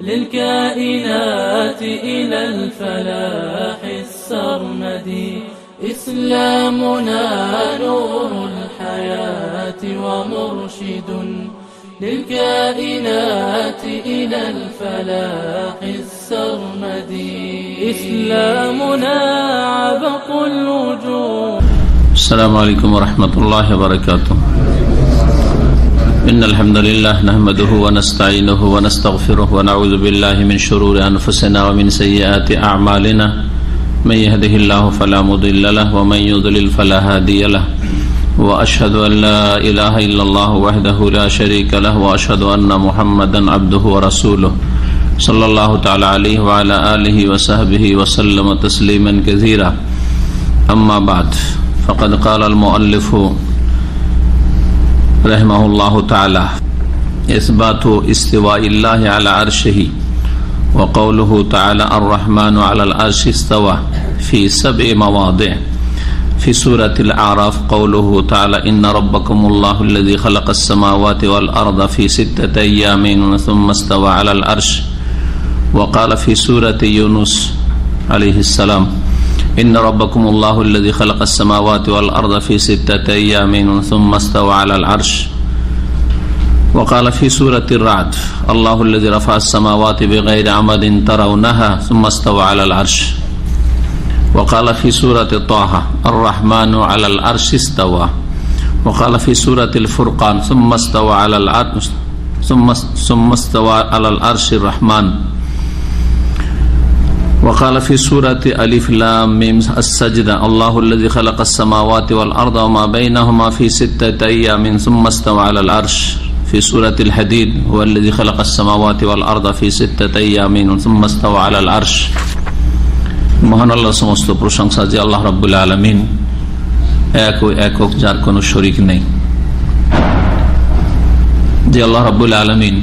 للكائنات إلى الفلاح السرمدي إسلامنا نور الحياة ومرشد. للكائنات إلى الفلاح السرمدي إسلامنا عبق الوجوه السلام عليكم ورحمة الله وبركاته. إن الحمد لله نحمده ونستعينه ونستغفره ونعوذ بالله من شرور أنفسنا ومن سيئات أعمالنا. من يهده الله فلا مضل له ومن يضلل فلا هادي له. وأشهد أن لا إله إلا الله وحده لا شريك له وأشهد أن محمدا عبده ورسوله. صلى الله تعالى عليه وعلى آله وصحبه وسلم تسليما كثيرا. أما بعد، فقد قال المؤلف رحمه الله تعالى. إثبات استواء الله على عرشه وقوله تعالى الرحمن على العرش استوى في سبع مواضع. في سورة الأعراف قوله تعالى إن ربكم الله الذي خلق السماوات والأرض في ستة أيام ثم استوى على العرش. وقال في سورة يونس عليه السلام إن ربكم الله الذي خلق السماوات والأرض في ستة أيام ثم استوى على العرش. وقال في سورة الرعد الله الذي رفع السماوات بغير عمد ترونها ثم استوى على العرش. وقال في سورة طه الرحمن على العرش استوى. وقال في سورة الفرقان ثم استوى على العرش ثم ثم استوى على العرش الرحمن. وقال في سورة ألف لام ميم السجدة الله الذي خلق السماوات والأرض وما بينهما في ستة أيام ثم استوى على العرش في سورة الحديد هو الذي خلق السماوات والأرض في ستة أيام ثم استوى على العرش মহান আল্লাহ সমস্ত প্রশংসা যে আল্লাহ রব্বুল্লা আলমিন এক ও একক যার কোনো শরিক নেই যে আল্লাহ রব্বুল্লা আলমিন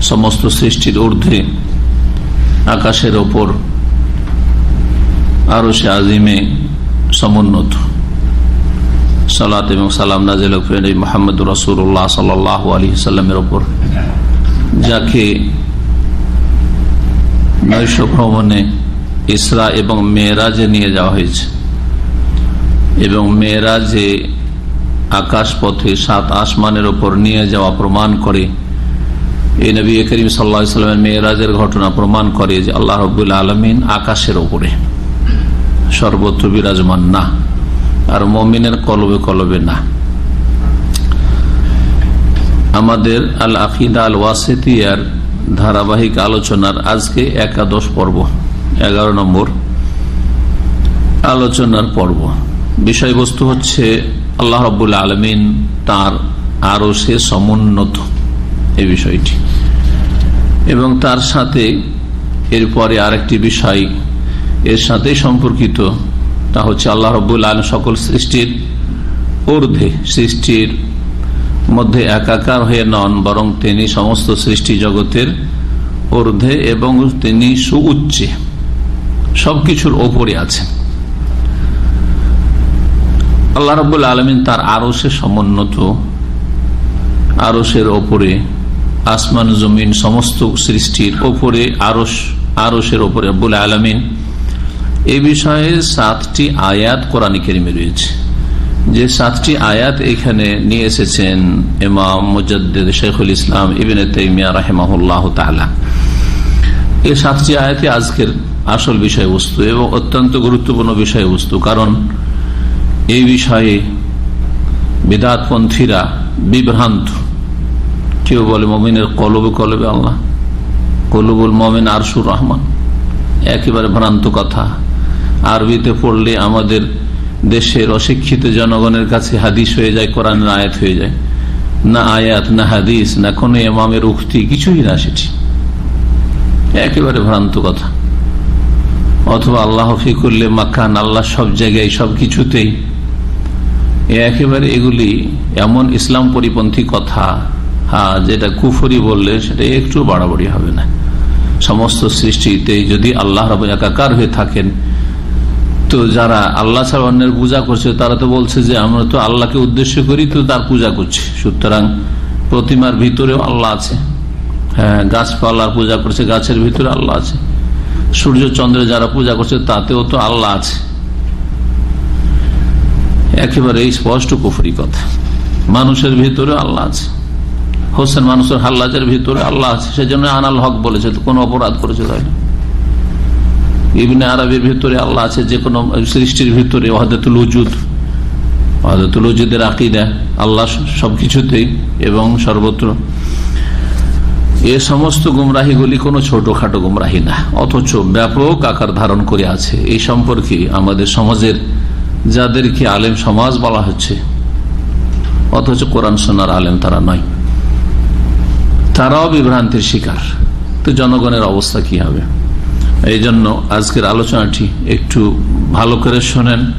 সমস্ত সৃষ্টির ঊর্ধ্বে আকাশের ওপর আরও সে আজিমে সমুন্নত। সালাত এবং সালাম নাজিল মোহাম্মদ রসুল্লাহ সাল আলী সাল্লামের ওপর। যাকে নৈশ ভ্রমণে ইসরা এবং মেয়েরাজে নিয়ে যাওয়া হয়েছে এবং মেয়েরাজে আকাশ পথে সাত আসমানের ওপর নিয়ে যাওয়া প্রমাণ করে এই নবী করিম সাল্লামের মেয়েরাজের ঘটনা প্রমাণ করে যে আল্লাহ রবুল্লা আলমিন আকাশের ওপরে সর্বত্র বিরাজমান না, আর মমিনের কলবে কলবে না। আমাদের আল আকিদা আল ওয়াসেতিয়ার ধারাবাহিক আলোচনার আজকে একাদশ পর্ব, এগারো নম্বর আলোচনার পর্ব। বিষয়বস্তু হচ্ছে, আল্লাহ রবুল আলমিন তার আরও সে সমুন্নত এই বিষয়টি। এবং তার সাথে এরপরে আরেকটি বিষয়, এর সাথে সম্পর্কিত, তা হচ্ছে আল্লাহ রবুল আলম সকল সৃষ্টির ঊর্ধ্বে, সৃষ্টির মধ্যে একাকার হয়ে নন, বরং তিনি সমস্ত সৃষ্টি জগতের ঊর্ধ্বে এবং তিনি সুউচ্চে সবকিছুর ওপরে আছেন। আল্লাহ রবুল আলমিন তার আরসে সমুন্নত আরসের ওপরে আসমান জমিন সমস্ত সৃষ্টির ওপরে আরস আরসের ওপরে রব্বুল আলমিন। এ বিষয়ে সাতটি আয়াত কোরআন কেরিমে রয়েছে। যে সাতটি আয়াত এখানে নিয়ে এসেছেন ইমাম মুজদ্দিদ শেখুল ইসলাম ইবিন তৈমিয়া রাহেমাহুল্লাহ তালা এই সাতটি আয়াতে আজকের আসল বিষয়বস্তু এবং অত্যন্ত গুরুত্বপূর্ণ বিষয়বস্তু। কারণ এই বিষয়ে বিদাতপন্থীরা বিভ্রান্ত। কেউ বলে মমিনের কলবে কলবে আল্লাহ। কলবুল মমিন আরশুর রহমান। একেবারে ভ্রান্ত কথা। আরবিতে পড়লে আমাদের দেশের অশিক্ষিত জনগণের কাছে হাদিস হয়ে যায়, কোরআনের আয়াত হয়ে যায়। না আয়াত, না হাদিস, না কোন এমামের উক্তি, কিছুই না সেটি। একেবারে ভ্রান্ত কথা। অথবা আল্লাহ ফিকুল্লে মাকান, আল্লাহ সব জায়গায় সব কিছুতেই। একেবারে এগুলি এমন ইসলাম পরিপন্থী কথা যেটা কুফরি বললে সেটা একটু বাড়াবাড়ি হবে না। সমস্ত সৃষ্টিতে যদি আল্লাহ রব একাকার হয়ে থাকেন, তো যারা আল্লাহ ছাড়া অন্যের পূজা করছে, তারা তো বলছে যে, আমরা তো আল্লাহকে উদ্দেশ্য করি, তো তার পূজা করছি। সুতরাং প্রতিমার ভিতরেও আল্লাহ আছে। হ্যাঁ গাছপালার পূজা করছে, গাছের ভিতরে আল্লাহ আছে। সূর্য চন্দ্রে যারা পূজা করছে, তাতেও তো আল্লাহ আছে। একেবারে স্পষ্ট কুফরি কথা। মানুষের ভিতরে আল্লাহ আছে। হোসেন মানুষের হাল্লাজের ভিতরে আল্লাহ আছে, সেজন্য আনাল হক বলেছে কোন অপরাধ করেছে তাই না ইবনে আরবের ভিতরে আল্লাহ আছে, যে কোনো সৃষ্টির ভিতরে ওহাদুল উজুদ ওহাদুল উজুদের আকিদা, আল্লাহ সবকিছুতেই এবং সর্বত্র। এ সমস্ত গুমরাহিগুলি কোনো ছোটখাটো গুমরাহি না, অথচ ব্যাপক আকার ধারণ করে আছে। এই সম্পর্কে আমাদের সমাজের যাদেরকে আলেম সমাজ বলা হচ্ছে, অথচ কোরআন সোনার আলেম তারা নয়। তারাও বিভ্রান্তির শিকার। তো জনগণের অবস্থা কি হবে? এই জন্য আজকের আলোচনাটি একটু ভালো করে শোনেন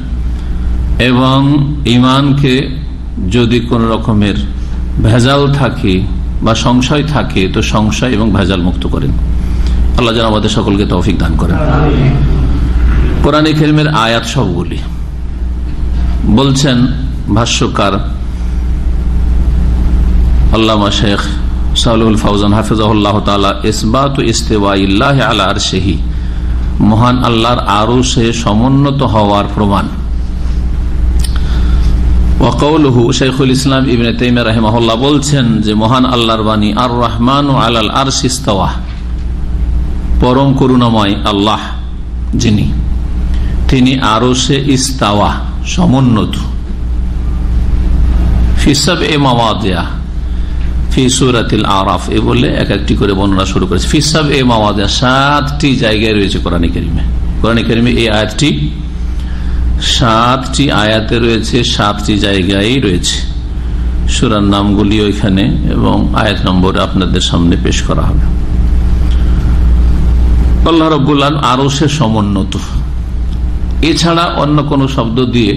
এবং ইমানকে যদি কোন রকমের ভেজাল থাকে বা সংশয় থাকে, তো সংশয় এবং ভেজাল মুক্ত করেন। আল্লাহ যেন আমাদের সকলকে তৌফিক দান করেন। কোরআন খেলমের আয়াত সবগুলি। বলছেন ভাষ্যকার আল্লামা শেখ মহান আল্লাহর আরও সে সমুন্নত হওয়ার প্রমাণ। শেখুল ইসলাম ইবনে তাইমে বলছেন যে, মহান আল্লাহর বাণী আর রহমান ও আলাল আর সিস্তাওয়া পরম করুণাময় আল্লাহ যিনি, তিনি আরও সে ইস্তাওয়া, সমুন্নত। ফিসব এ মাওয়াদিয়া ফিসুরাতিল আরাফ। এ বলে এক একটি করে বর্ণনা শুরু করেছে। ফিসাব এ মাওয়াদিয়া, সাতটি জায়গায় রয়েছে কোরআন করিমে। কোরআন করিমে এই আয়াতটি, সাতটি আয়াতে রয়েছে, সাতটি জায়গায় রয়েছে। সুরার নামগুলি ওইখানে এবং আয়াত নম্বর আপনাদের সামনে পেশ করা হবে। আল্লাহ রবুল্লাহ আরও সে সমুন্নত। এছাড়া অন্য কোন শব্দ দিয়ে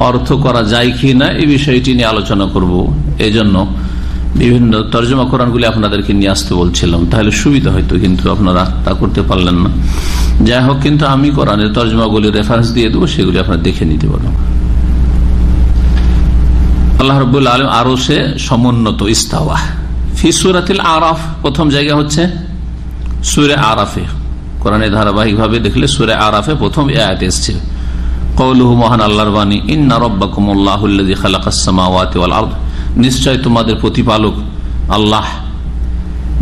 অর্থ করা যায় কি না, এই বিষয়টি নিয়ে আলোচনা করব। এজন্য বিভিন্ন তর্জমা কোরআনগুলি আপনাদেরকে নিয়ে আসতে বলছিলাম। তাহলে সুবিধা হয়তো কিন্তু আপনারা তা করতে পারলেন না। যাই হোক, কিন্তু আমি কোরআনের তর্জমাগুলি রেফারেন্স দিয়ে দেবো, সেগুলি আপনারা দেখে নিতে পারবেন। আল্লাহ রবুল্লা আলম আরও সে সমুন্নত ইস্তাওয়া ফিসুরাতিল আরাফ, প্রথম জায়গা হচ্ছে সুরে আরাফে। কোরআনে ধারাবাহিক ভাবে দেখলে সুরে আরাফে প্রথম আয়াত এসছে। কৌলুহু মহান আল্লাহর বাণী, ইন্না রব্বাকুমুল্লাহুল্লাযী খালাকাস সামাওয়াতি ওয়াল আরদ। নিশ্চয় তোমাদের প্রতিপালক আল্লাহ,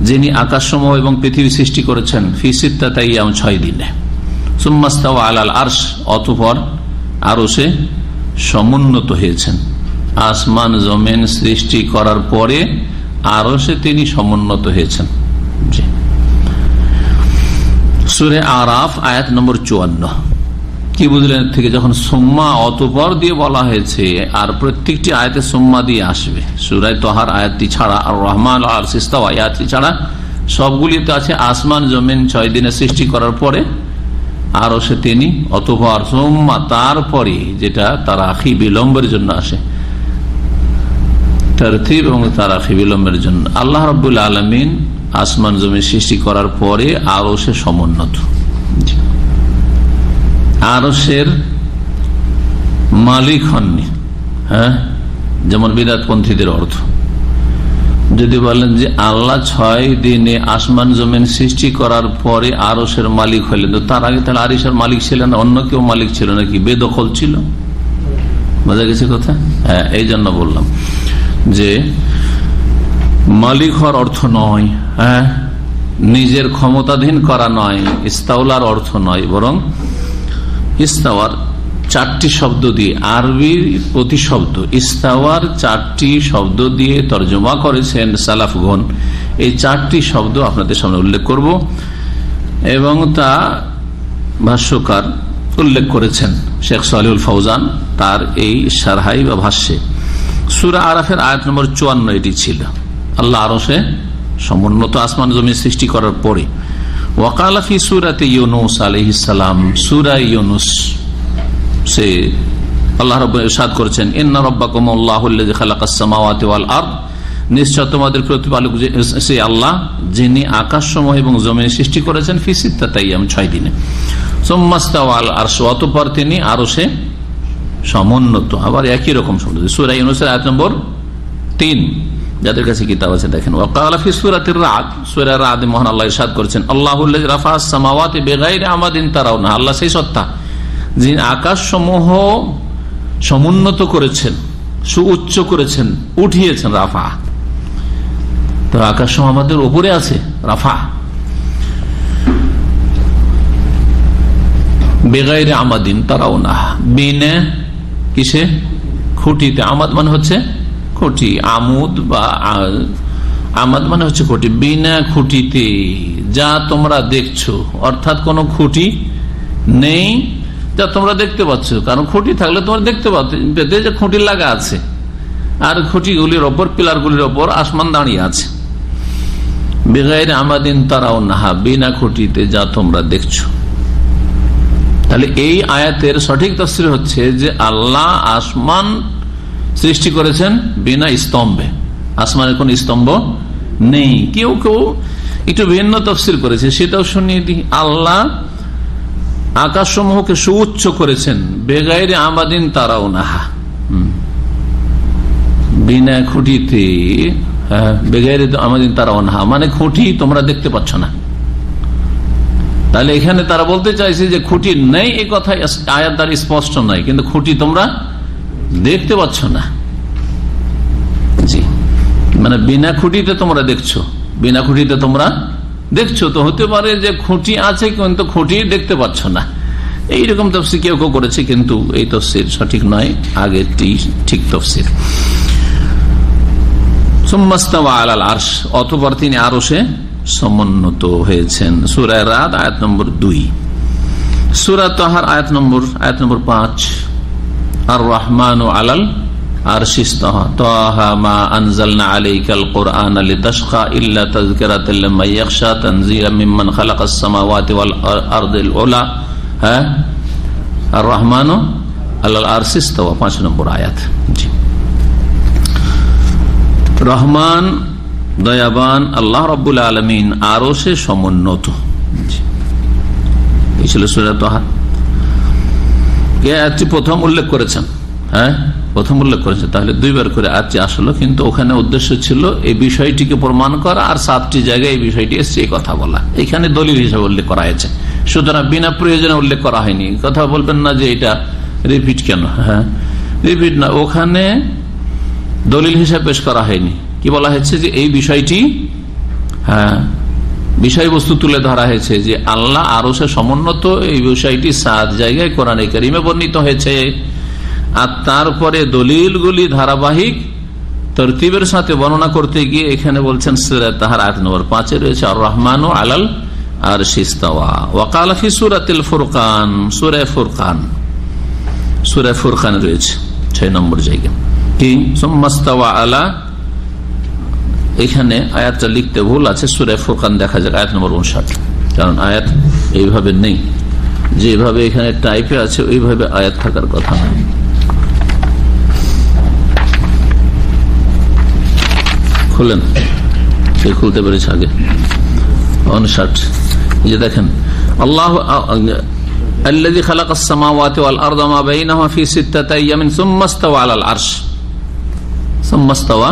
যিনি আকাশসমূহ এবং পৃথিবী সৃষ্টি করেছেন ফিসিত্তাইয়াম ছয় দিনে। সুম্মাস্তাও আলাল আর্শ, অতপর আরও সে সমুন্নত হয়েছেন। আসমান জমেন সৃষ্টি করার পরে আরও সে তিনি সমুন্নত হয়েছেন। সুরে আরাফ, আয়াত নম্বর চুয়ান্ন। কি বুঝলেন থেকে যখন সোম্মা অতপর দিয়ে বলা হয়েছে, আর প্রত্যেকটি আয়াতে সোম্মা দিয়ে আসবে, সুরায় তোহার আয়াতটি ছাড়া, আর রহমান আর সিস্তাও আয়াতটি ছাড়া সবগুলিতে আছে আসমান জমিন ছয় দিনে সৃষ্টি করার পরে আরও সে তিনি অতপর সোম্মা তারপরে যেটা তারা আখি বিলম্বের জন্য আসে। এবং তার আখি বিলম্বের জন্য। আল্লাহ রবুল্লা আলমিন আসমান জমি সৃষ্টি করার পরে আরও সে সমুন্নত। আরসের মালিক হননি হ্যাঁ? যেমন বিরাটপন্থীদের অর্থ। যদি বলেন যে আল্লাহ ছয় দিনে আসমান জমিন সৃষ্টি করার পরে আরসের মালিক হইলেন, তো তার আগে তাহলে আরিসের মালিক ছিলেন অন্য কেউ মালিক ছিল নাকি? বেদখল ছিল? বোঝা গেছে কথা? হ্যাঁ এই জন্য বললাম যে মালিক হওয়ার অর্থ নয় হ্যাঁ? নিজের ক্ষমতাধীন করা নয়, ইস্তাউলার অর্থ নয়, বরং ইস্তাওয়ার চারটি শব্দ দিয়ে, আরবির প্রতিশব্দ। ইস্তাওয়ার চারটি শব্দ দিয়ে তর্জমা করেছেন সালাফগন এই চারটি শব্দ আপনাদের সামনে উল্লেখ করব এবং তা ভাষ্যকার উল্লেখ করেছেন শেখ সালিউল ফৌজান তার এই সারহাই বা ভাষ্যে। সুরা আরাফের আয়াত নম্বর চুয়ান্ন এটি ছিল। আল্লাহ আরও সে সমুন্নত আসমান জমি সৃষ্টি করার পরে ওয়াকালাফি সুরাতে ইউনুস আলহিসাম সুরা ইউনুস, সে আল্লাহ রব সাদ করেছেন, ইন্না রব্বাকুম আল্লাহ খালাকাসমাওয়াতি ওয়াল আরদ। নিশ্চয় তোমাদের প্রতিপালক সে আল্লাহ, যিনি আকাশসমূহ এবং জমিন সৃষ্টি করেছেন ফিসিত্তা তাই আমি ছয় দিনে। সোম্মাস্তাওয়াল আর অতপর তিনি আরও সে সমুন্নত। আবার একই রকম শব্দ। সুরা ইউনুসের আয়াত নম্বর তিন। যাদের কাছে কিতাব আছে দেখেন। ওয়াকালাফি রাত আল্লাহ করেছেন আল্লাহ রাফা তারাও না আল্লাহ সেই সত্তা, যিনি আকাশ সমূহ সমুন্নত করেছেন, সুউচ্চ করেছেন, উঠিয়েছেন রাফা। তো আকাশ সমূহ আমাদের উপরে আছে, রাফা। বেগাইরে আমাদিন তারাও না বিনে কিসে? খুঁটিতে। আমাদ মানে হচ্ছে খুঁটি, আমুদ বা আমাদ মানে হচ্ছে খুঁটি। বিনা খুঁটিতে যা তোমরা দেখছ, অর্থাৎ কোনো খুঁটি নেই যা তোমরা দেখতে পাচ্ছ। কারণ খুঁটি থাকলে তোমরা দেখতে পেতে যে খুঁটি লাগা আছে। আর খুঁটিগুলির ওপর, পিলারগুলির ওপর আসমান দাঁড়িয়ে আছে। বেগাইর আমাদিন তারাও নাহা, বিনা খুঁটিতে যা তোমরা দেখছ। তাহলে এই আয়াতের সঠিক তফসির হচ্ছে যে আল্লাহ আসমান সৃষ্টি করেছেন বিনা স্তম্ভে। আসমানের কোন স্তম্ভ নেই। কেউ কেউ একটু ভিন্ন তফসিল করেছে সেটাও শুনিয়ে দিই। আল্লাহ আকাশ সমূহকে সুউচ্চ করেছেন বেগাইরে আমাদিন তারাও নাহা। বিনা খুঁটিতে হ্যাঁ, বেগাইরে আমাদিন তারাও নাহা। মানে খুঁটি তোমরা দেখতে পাচ্ছ না। তাহলে এখানে তারা বলতে চাইছে যে খুঁটি নেই এই কথা আয়াত দ্বারা স্পষ্ট নয় কিন্তু খুঁটি তোমরা দেখতে পাচ্ছ না। জি। মানে বিনা খুঁটিতে তোমরা দেখছ। বিনা খুঁটিতে তোমরা দেখছ। তো হতে পারে যে খুঁটি আছে, কিন্তু খুঁটি দেখতে পাচ্ছ না। এইরকম তফসির কেউ কেউ করেছে, কিন্তু এই তফসির সঠিক নয়। আগেরটি ঠিক তফসির। তিনি আরও সে সমুন্নত হয়েছেন। সুরায় রাত, আয়াত নম্বর দুই। সুরা তহার, আয়াত নম্বর আয়াত নম্বর পাঁচ। আর রহমান ও আলাল আর রহমান আল্লাহ আর পাঁচ নম্বর আয়াত। রহমান, দয়াবান, আল্লাহ রব্বুল আলমিন আরও সে সমুন্নত এই ছিল সুরাতহার আয়াতটি প্রথম উল্লেখ করেছেন। হ্যাঁ? প্রথম উল্লেখ করেছেন। তাহলে দুইবার করে আয়াতটি আসলো, কিন্তু ওখানে উদ্দেশ্য ছিল এই বিষয়টিকে প্রমাণ করা আর সাতটি জায়গায় এই বিষয়টি এসছে কথা বলা। এখানে দলিল হিসাবে উল্লেখ করা হয়েছে। সুতরাং বিনা প্রয়োজনে উল্লেখ করা হয়নি। কথা বলবেন না যে এটা রিপিট কেন? হ্যাঁ? রিপিট না, ওখানে দলিল হিসাবে পেশ করা হয়নি। কি বলা হয়েছে যে এই বিষয়টি হ্যাঁ বিষয়বস্তু তুলে ধরা হয়েছে যে আল্লাহ আরও সে সমুন্নত, এই বিষয়টি সাত জায়গায় কোরআনে করিমে বর্ণিত হয়েছে। আর তারপরে দলিলগুলি ধারাবাহিক তরতিবের সাথে বর্ণনা করতে গিয়ে এখানে বলছেন তাহার আট নম্বর পাঁচে রয়েছে আর রহমান আলাল আর শিস্তাওয়া ওয়াকালাফি সুরাতিল ফুরকান সুরে ফুরকান। সুরে ফুরকান রয়েছে, ছয় নম্বর জায়গা। কি? সোম্মাস্তাওয়া আলা এখানে আয়াতটা লিখতে ভুল আছে সুরে ফোরকান দেখা যাক আয়াত নম্বর উনষাট কারণ আয়াত এইভাবে নেই যেভাবে এখানে টাইপে আছে ওইভাবে আয়াত থাকার কথা নয় খুলেন সে খুলতে পেরেছে আগে উনষাট এই যে দেখেন আল্লাহ الذي خلق السماوات والارض ما بينهما في سته ايام ثم استوى على العرش ثم استوى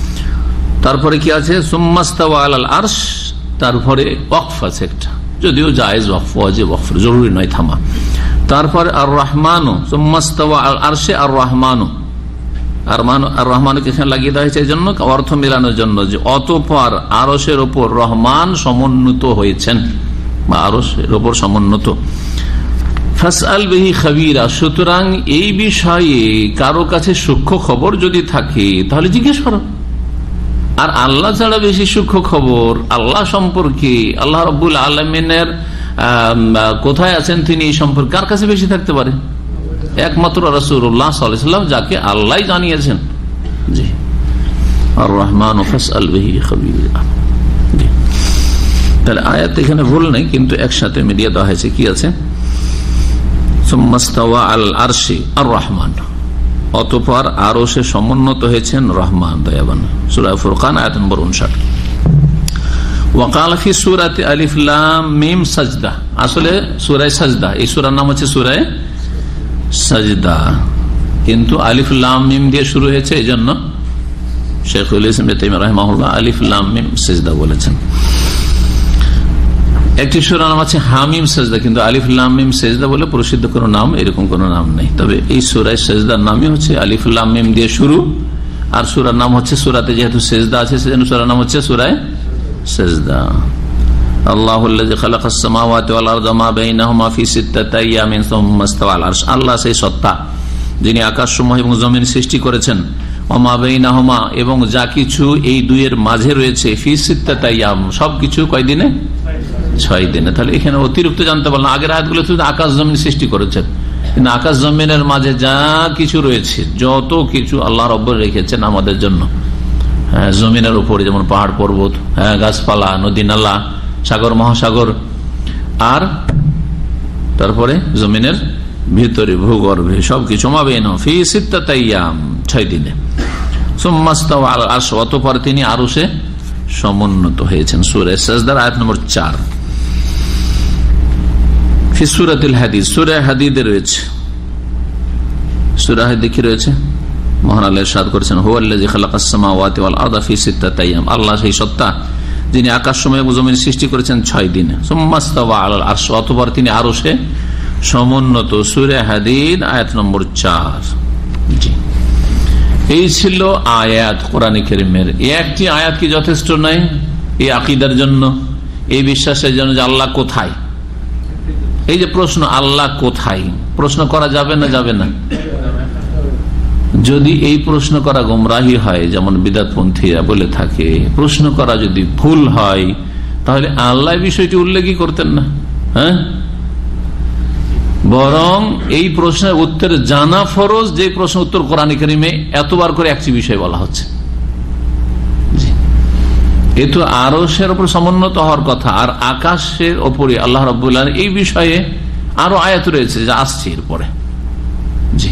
তারপরে কি আছে? সুম্মাস্তাওয়া তারপরে ওয়াকফ আছে একটা। যদিও জায়েজ ওয়াকফ, ওয়াজিব ওয়াকফ, জরুরি নয়, থামা। তারপরে আর রহমানু সুম্মাস্তাওয়া আল আরশে আর রহমানু আর লাগিয়ে এই জন্য, অর্থ মেলানোর জন্য যে অতপর আরসের ওপর রহমান হয়েছেন, বা আরসের ওপর সুতরাং এই বিষয়ে কারও কাছে সূক্ষ্ম খবর যদি থাকে, তাহলে জিজ্ঞেস করো। আর আল্লাহ ছাড়া বেশি সূক্ষ্ম খবর, আল্লাহ সম্পর্কে, আল্লাহ রব্বুল আলমিনের কোথায় আছেন তিনি এই সম্পর্কে কার কাছে বেশি থাকতে পারে? একমাত্র রসুল্লাহ সাল্লাম যাকে আল্লাহ জানিয়েছেন। জি। তাহলে এখানে ভুল নেই, কিন্তু একসাথে মিডিয়া দেওয়া হয়েছে। কি আছে? আর রহমান অতপর আরও সে সমুন্নত হয়েছেন রহমান, দয়াবান। সুরায় ফুরকান, আয়াত নম্বর উনষাট। ওয়াকালফি সুরাতে আলিফলাম মিম সাজদা। আসলে সুরায় সাজদা। এই সুরার নাম হচ্ছে সুরায় সাজদা। কিন্তু আলিফুল্লাম মিম দিয়ে শুরু হয়েছে এই জন্য শেখুল ইসলাম রহমাহুল্লাহ আলিফুল্লাম মিম সাজদা বলেছেন। একটি সুরা নাম আছে হামিম সেজদা, কিন্তু আলিফুল্লামিম সেজদা বলে প্রসিদ্ধ কোনো নাম, এরকম কোনো নাম নেই। তবে এই সুরায় সেজদার নামই হচ্ছে আলিফুল্লামিম দিয়ে শুরু, আর সুরার নাম হচ্ছে সুরাতে যেহেতু সেজদা আছে, সেজন্য সুরার নাম হচ্ছে সুরায় সেজদা। আল্লাহ সেই সত্তা, যিনি আকাশ সমূহ এবং জমিন সৃষ্টি করেছেন। এবং যা কিছু এই দুইয়ের মাঝে রয়েছে, ফি সবকিছু কয়দিনে? ছয় দিনে। তাহলে এখানে অতিরিক্ত জানতে পারলাম। আগের আয়াতগুলো শুধু আকাশ জমিন সৃষ্টি করেছেন। কিন্তু আকাশ জমিনের মাঝে যা কিছু রয়েছে, যত কিছু আল্লাহ রব্বর রেখেছেন আমাদের জন্য। হ্যাঁ জমিনের উপরে যেমন পাহাড় পর্বত হ্যাঁ গাছপালা, নদী, নালা, সাগর, মহাসাগর। আর তারপরে জমিনের ভিতরে ভূগর্ভে সবকিছু ফি দিনে। অতপর তিনি আরও সে সমুন্নত হয়েছেন। সুরে সাজদার আয়াত নম্বর চার। সুরাতিল হাদিদ সুরা রয়েছে? ওয়াল আল্লাহ সেই সত্তা, যিনি আকাশ সময় জমিন সৃষ্টি করেছেন ছয় দিনে। সুম্মাস্তাওয়া আলাল আরশ, অতঃপর তিনি আরও সে সমুন্নত। সুরে হাদিদ, আয়াত নম্বর চার। জি। এই ছিল আয়াত কোরআন করিমের। একটি আয়াত কি যথেষ্ট নয়? এই আকিদার জন্য, এই বিশ্বাসের জন্য যে আল্লাহ কোথায়? এই যে প্রশ্ন, আল্লাহ কোথায়? প্রশ্ন করা যাবে না যাবে না? যদি এই প্রশ্ন করা গোমরাহি হয়, যেমন বিদাতপন্থীরা বলে থাকে, প্রশ্ন করা যদি ভুল হয়, তাহলে আল্লাহ বিষয়টি উল্লেখই করতেন না হ্যাঁ? বরং এই প্রশ্নের উত্তর জানা ফরজ, যে প্রশ্ন উত্তর কোরআন করিমে এতবার করে একটি বিষয় বলা হচ্ছে। এ তো আরসের ওপর সমুন্নত হওয়ার কথা আর আকাশের ওপরে আল্লাহ রবাহ এই বিষয়ে আরও আয়াত রয়েছে যা আসছে এরপরে। জি।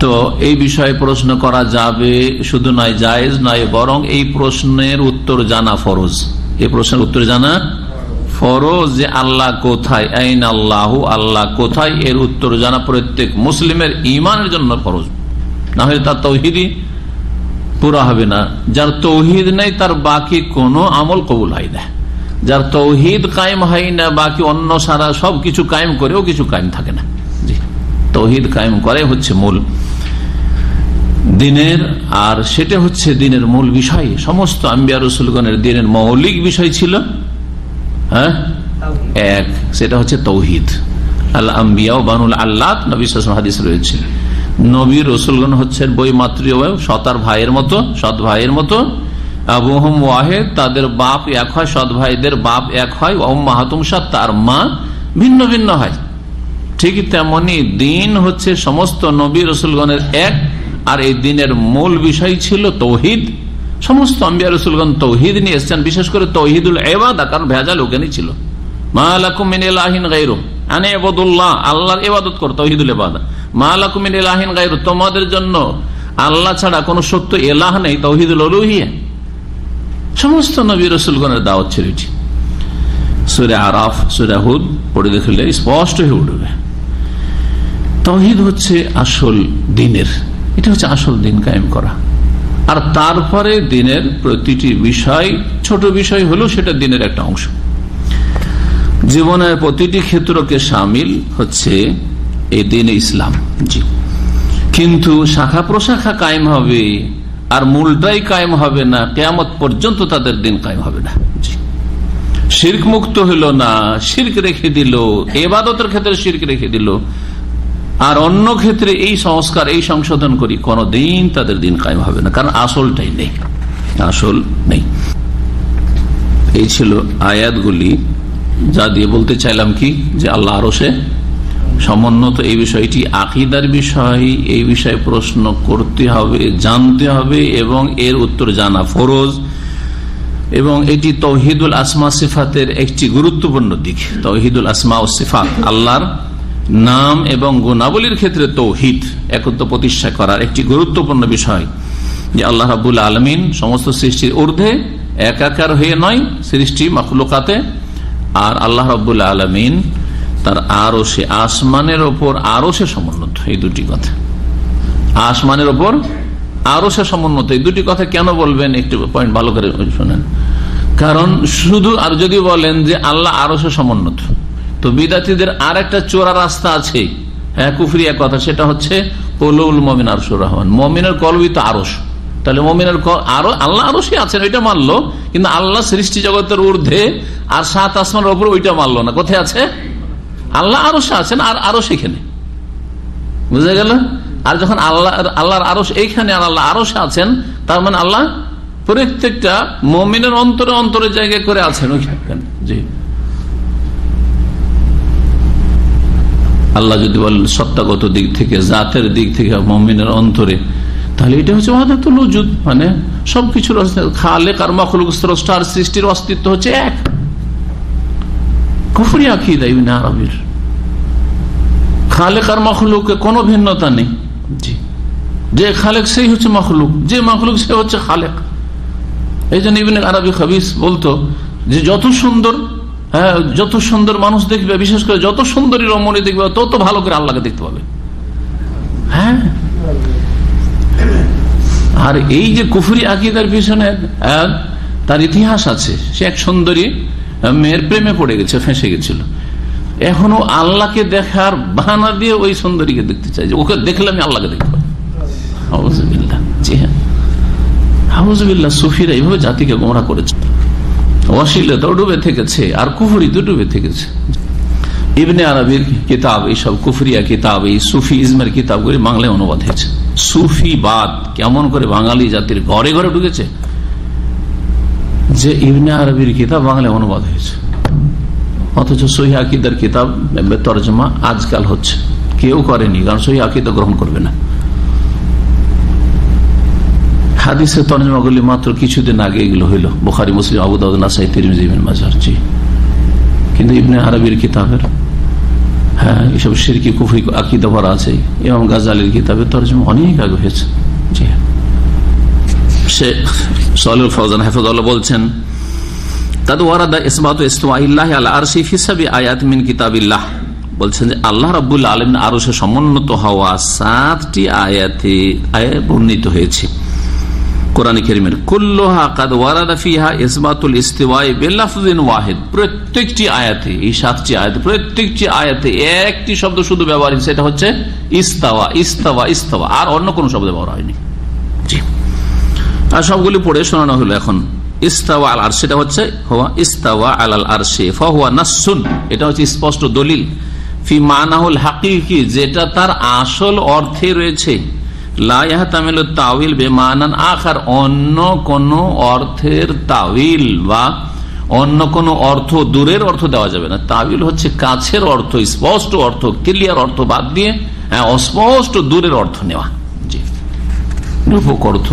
তো এই বিষয়ে প্রশ্ন করা যাবে, শুধু নয়, জায়েজ নয়, বরং এই প্রশ্নের উত্তর জানা ফরজ। এই প্রশ্নের উত্তর জানা ফরজ যে আল্লাহ কোথায়, আইন আল্লাহ আল্লাহ কোথায়, এর উত্তর জানা প্রত্যেক মুসলিমের ইমানের জন্য ফরজ। না হলে তার তৌহিদি পুরা হবে না। যার তৌহিদ নেই তার বাকি কোনো আমল কবুল হয় না। যার তৌহিদ কায়েম হয় না বাকি অন্য সারা সবকিছু কায়েম করেও কিছু কায়েম থাকে না। জি। তৌহিদ কায়েম করে হচ্ছে মূল দিনের আর সেটা হচ্ছে দিনের মূল বিষয়। সমস্ত আম্বিয়া রসুলগণের দিনের মৌলিক বিষয় ছিল হ্যাঁ? এক সেটা হচ্ছে তৌহিদ। আল্লাহ আম্বিয়া বানুল আল্লাহ নবী হাদিস রয়েছে। নবীর রসুলগণ হচ্ছেন বই মাতৃ সতার ভাইয়ের মতো, সৎ ভাইয়ের মতো। ওয়াহেদ, তাদের বাপ এক হয়, সৎ ভাইদের বাপ এক হয় মাহাতুম সাত তার মা ভিন্ন ভিন্ন হয়। ঠিক তেমনি দিন হচ্ছে সমস্ত নবী রসুলগণের এক, আর এই দিনের মূল বিষয় ছিল তৌহিদ। সমস্ত আম্বিয়া রসুলগণ তৌহিদ নিয়ে এসছেন, বিশেষ করে তৌহিদুল এবাদা কারণ ভেজাল ওখানে ছিল। আল্লাহর এবাদত কর, তৌহিদুল এবাদা মালাকুমিন এলাহিন গাইরু তোমাদের জন্য আল্লাহ ছাড়া কোন সত্য এলাহ নেই, তৌহিদুল অলুহিয়া সমস্ত নবী রসুলগণের দাওয়াত ছিল সুরে আরাফ, সুরে হুদ, পড়ে দেখলে স্পষ্ট হয়ে উঠবে। তহিদ হচ্ছে আসল দিনের, এটা হচ্ছে আসল দিন কায়েম করা। আর তারপরে দিনের প্রতিটি বিষয়, ছোট বিষয় হলেও সেটা দিনের একটা অংশ। জীবনের প্রতিটি ক্ষেত্রকে সামিল হচ্ছে এই দিন ইসলাম, জি। কিন্তু শাখা প্রশাখা কায়েম হবে, আর মূলটাই কায়েম হবে না, কেয়ামত পর্যন্ত তাদের দিন কায়েম হবে না শির্ক মুক্ত হইল না, শির্ক রেখে দিল, এবাদতের ক্ষেত্রে শির্ক রেখে দিল। আর অন্য ক্ষেত্রে এই সংস্কার, এই সংশোধন করি দিন তাদের দিন কায়েম হবে না, কারণ আসলটাই নেই, আসল নেই। এই ছিল আয়াতগুলি, যা দিয়ে বলতে চাইলাম কি? যে আল্লাহ আরও সে সমন্বত এই বিষয়টি আকিদার বিষয়, এই বিষয়ে প্রশ্ন করতে হবে, জানতে হবে এবং এর উত্তর জানা ফরজ। এবং এটি তৌহিদুল আসমা সিফাতের একটি গুরুত্বপূর্ণ দিক। তৌহিদুল আসমা ও সিফাত আল্লাহর নাম এবং গুণাবলীর ক্ষেত্রে তৌহিদ একত্র প্রতিষ্ঠা করার একটি গুরুত্বপূর্ণ বিষয় যে আল্লাহ রাবুল আলমিন সমস্ত সৃষ্টির ঊর্ধ্বে একাকার হয়ে নয়, সৃষ্টি, মখলুকাতে, আর আল্লাহ রাবুল আলমিন তার আরও সে আসমানের ওপর আরও সে সমুন্নত, এই দুটি কথা। আসমানের ওপর আরও সে সমুন্নত, এই দুটি কথা কেন বলবেন? একটু পয়েন্ট ভালো করে শোনেন। কারণ শুধু আর যদি বলেন যে আল্লাহ আরও সে সমুন্নত, তো বিদাতিদের আর একটা চোরা রাস্তা আছে। হ্যাঁ কুফরিয়া কথা, সেটা হচ্ছে কলউল মমিন আরশুর রহমান। মমিনের কলবি তো আরস তাহলে মমিনের আরও আল্লাহ আরও সে আছেন, ওইটা মানলো, কিন্তু আল্লাহ সৃষ্টি জগতের ঊর্ধ্বে আর সাত আসমানের ওপর ওইটা মানলো না। কোথায় আছে? আল্লাহ আরও আছেন আর আরও সেখানে বুঝা গেল? আর যখন আল্লাহ আল্লাহর আরও এইখানে আর আল্লাহ আরও আছেন, তার মানে আল্লাহ প্রত্যেকটা মমিনের অন্তরে অন্তরে জায়গায় করে আছেন ওইখানে। জি। আল্লাহ যদি বলেন, সত্তাগত দিক থেকে, জাতের দিক থেকে, মমিনের অন্তরে, তাহলে এটা হচ্ছে ওয়াদাতুল মানে সবকিছুর খালে কার মখলুক স্রষ্টার সৃষ্টির অস্তিত্ব হচ্ছে এক। কুফরি আকিদা ইবনে আরবির। খালেক আর মখলুকে কোনো ভিন্নতা নেই। জি। যে খালেক সেই হচ্ছে মখলুক যে মখলুক সে হচ্ছে খালেক। এই জন্য ইবনে আরবি খাবিস বলতো যে যত সুন্দর হ্যাঁ যত সুন্দর মানুষ দেখবে বিশেষ করে যত সুন্দরী রমণী দেখবে তত ভালো করে আল্লাহকে দেখতে পাবে। হ্যাঁ। আর এই যে কুফুরি আকিদার পিছনে তার ইতিহাস আছে। সে এক সুন্দরী মেয়ের প্রেমে পড়ে গেছে, ফেঁসে গেছিল। এখনও আল্লাহকে দেখার বাহানা দিয়ে ওই সুন্দরীকে দেখতে চাই ওকে দেখলে আমি আল্লাহকে দেখতে হ্যাঁ। জাতিকে অশ্লীলতাও ডুবে থেকেছে, আর ডুবে থেকেছে। ইবনে আরবির কুফরিয়া সুফি ইজমের কিতাবগুলি বাংলায় অনুবাদ হয়েছে। কেমন করে বাঙালি জাতির ঘরে ঘরে ঢুকেছে? যে ইবনে আরবির কিতাব বাংলায় অনুবাদ হয়েছে। অথচ সহি আকিদার কিতাব তরজমা আজকাল হচ্ছে। কেউ করেনি, কারণ সহি আকিদা গ্রহণ করবে না। হাদিসের তরজমাগুলি মাত্র কিছুদিন আগে এগুলো হইল। বোখারি, মুসলিম আবুদাউদ নাসাই তিরমিজিমিন মাজার, জি। কিন্তু ইবনে আরবির কিতাবের হ্যাঁ এসব সিরকি কুফরি আকিদা আছে। এবং গাজালির কিতাবের তরজমা অনেক আগে হয়েছে। জি। শেখ সলুল ফৌজান হেফাজুল্লাহ বলছেন, তাদ ওয়ারাদা ইসবাত ইস্তাইল্লাহ আল্লাহ আরশি ফিসাবি আয়াত মিন কিতাবিল্লাহ। বলছেন যে আল্লাহ রাবুল আলম আরও সে সমুন্নত হওয়া সাতটি আয়াতে বর্ণিত হয়েছে। কোরআন করিমের কুল্লোহা কাদ ওয়ারাদা ফিহা ইসবাতুল ইস্তিওয়াই বেলাফদিন ওয়াহিদ। প্রত্যেকটি আয়াতে, এই সাতটি আয়াতে, প্রত্যেকটি আয়াতে একটি শব্দ শুধু ব্যবহার সেটা হচ্ছে ইস্তাওয়া ইস্তাওয়া ইস্তাওয়া। আর অন্য কোন শব্দ ব্যবহার হয়নি। আর সবগুলি পড়ে শোনানো হলো এখন। ইস্তাওয়া আল আর সেটা হচ্ছে হওয়া ইস্তাওয়া আল আল আর শে ফহুয়া নাসুন এটা হচ্ছে স্পষ্ট দলিল। ফি মানাহুল হাকিকি যেটা তার আসল অর্থে রয়েছে। লাহাতামিল তাওইল বেমানান আখার অন্য কোন অর্থের তাওইল বা অন্য কোন অর্থ দূরের অর্থ দেওয়া যাবে না। তাবিল হচ্ছে কাছের অর্থ স্পষ্ট অর্থ ক্লিয়ার অর্থ বাদ দিয়ে হ্যাঁ, অস্পষ্ট দূরের অর্থ নেওয়া। জি। রূপক অর্থ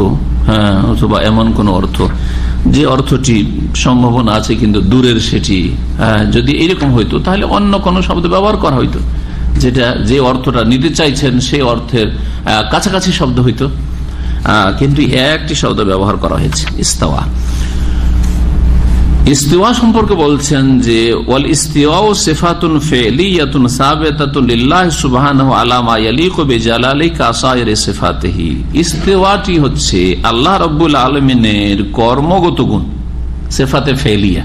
হ্যাঁ অথবা এমন কোন অর্থ। যে অর্থটি সম্ভাবনা আছে কিন্তু দূরের সেটি হ্যাঁ, যদি এরকম হইতো তাহলে অন্য কোনো শব্দ ব্যবহার করা হইতো। যেটা যে অর্থটা নিতে চাইছেন সেই অর্থের কাছাকাছি শব্দ হইতো। কিন্তু একটি শব্দ ব্যবহার করা হয়েছে ইস্তাওয়া। ইস্তিওয়া সম্পর্কে বলছেন যে, ওয়াল ইস্তিওয়া ও সেফাতুন ফেলিয়াতুন সাবেতাতুন লিল্লাহ সুবহানাহু আলামা ইয়ালিকু বিজালালি কাসায়ের সিফাতিহি। ইস্তিওয়াটি হচ্ছে আল্লাহ রাব্বুল আলামিনের কর্মগত গুণ, সেফাতে ফেলিয়া।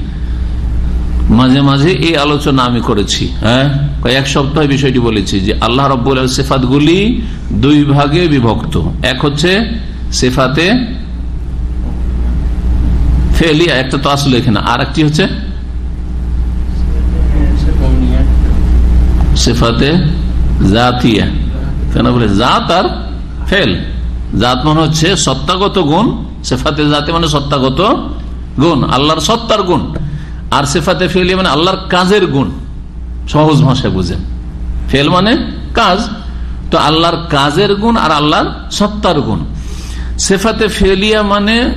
মাঝে মাঝে এই আলোচনা আমি করেছি হ্যাঁ? কয়েক সপ্তাহ বিষয়টি বলেছি যে, আল্লাহ রব্বুল সেফাত গুলি দুই ভাগে বিভক্ত। এক হচ্ছে সেফাতে ফেলিয়া একটা তো আসলে এখানে। আর একটি হচ্ছে কেন বলে? জাত আর ফেল। জাত মানে হচ্ছে সত্তাগত গুণ, সেফাতে জাতি মানে সত্তাগত গুণ, আল্লাহর সত্তার গুণ। আর সেফাতে ফেলিয়া মানে আল্লাহর কাজের গুণ। সহজ ভাষায় বুঝেন। ফেল মানে কাজ। তো আল্লাহর কাজের গুণ আর আল্লাহর সত্তার গুণ। সেফাতে ফেলিয়া মানে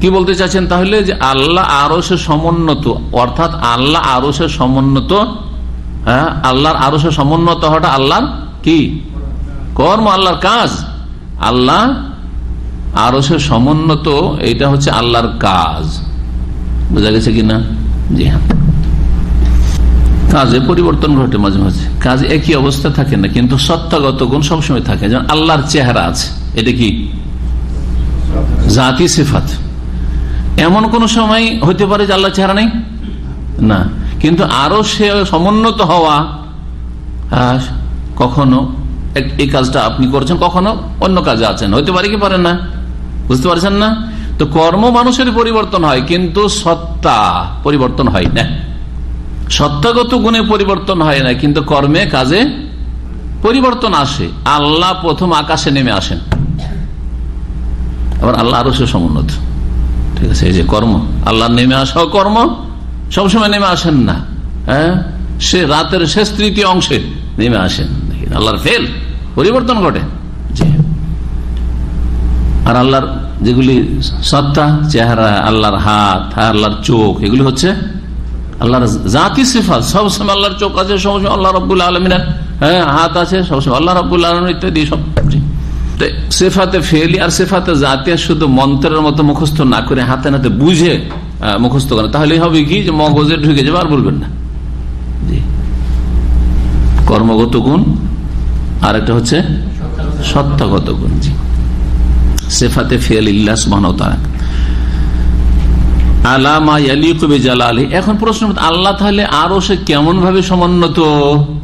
কি বলতে চাচ্ছেন তাহলে? যে আল্লাহ আরও সে সমুন্নত, অর্থাৎ আল্লাহ আরও সে সমুন্নত হ্যাঁ? আল্লাহর আরও সে সমুন্নত হওয়াটা আল্লাহর কি? কর্ম, আল্লাহর কাজ। আল্লাহ আরও সে সমুন্নত এটা হচ্ছে আল্লাহর কাজ। বোঝা গেছে কিনা? জি হ্যাঁ। কাজে পরিবর্তন ঘটে মাঝে মাঝে। কাজ একই অবস্থা থাকে না, কিন্তু সত্তাগত গুণ সবসময় থাকে। যেমন আল্লাহর চেহারা আছে, এটা কি? জাতি, সিফাত। এমন কোন সময় হতে পারে যে আল্লাহ চেহারা নেই? না। কিন্তু আরও সে সমুন্নত হওয়া কখনো এই কাজটা আপনি করছেন, কখনো অন্য কাজে আছেন। হতে পারে কি পারেন না? বুঝতে পারছেন না? তো কর্ম মানুষের পরিবর্তন হয়, কিন্তু সত্তা পরিবর্তন হয় না। সত্তাগত গুণে পরিবর্তন হয় না, কিন্তু কর্মে কাজে পরিবর্তন আসে। আল্লাহ প্রথম আকাশে নেমে আসেন। আবার আল্লাহ আরও সে সমুন্নত। ঠিক আছে, এই যে কর্ম। আল্লাহ নেমে আসাও কর্ম সবসময় নেমে আসেন না। হ্যাঁ? সে রাতের শেষ তৃতীয় অংশে নেমে আসেন। আল্লাহর ফেল, পরিবর্তন ঘটে। আর আল্লাহর যেগুলি সত্তা, চেহারা, আল্লাহর হাত আল্লাহর চোখ, এগুলি হচ্ছে আল্লাহর জাতি সিফাত। সবসময় আল্লাহর চোখ আছে, সবসময় আল্লাহ রব্বুল আলমিনের হ্যাঁ হাত আছে, সবসময় আল্লাহ রব্বুল আলম ইত্যাদি সব। সেফাতে ফেলি আর সেফাতে জাতীয় শুধু মন্ত্রের মতো মুখস্থ না করে হাতে নাতে বুঝে মুখস্থ করে। তাহলে হবে কি যে মগজে ঢুকে যাবে আর বলবেন না। কর্মগত গুণ আর একটা হচ্ছে সত্তাগত গুণ, জি। সেফাতে ফেল ইয়ালিকু বিজালালি। এখন প্রশ্ন আল্লাহ তাহলে আরও সে কেমন ভাবে সমুন্নত?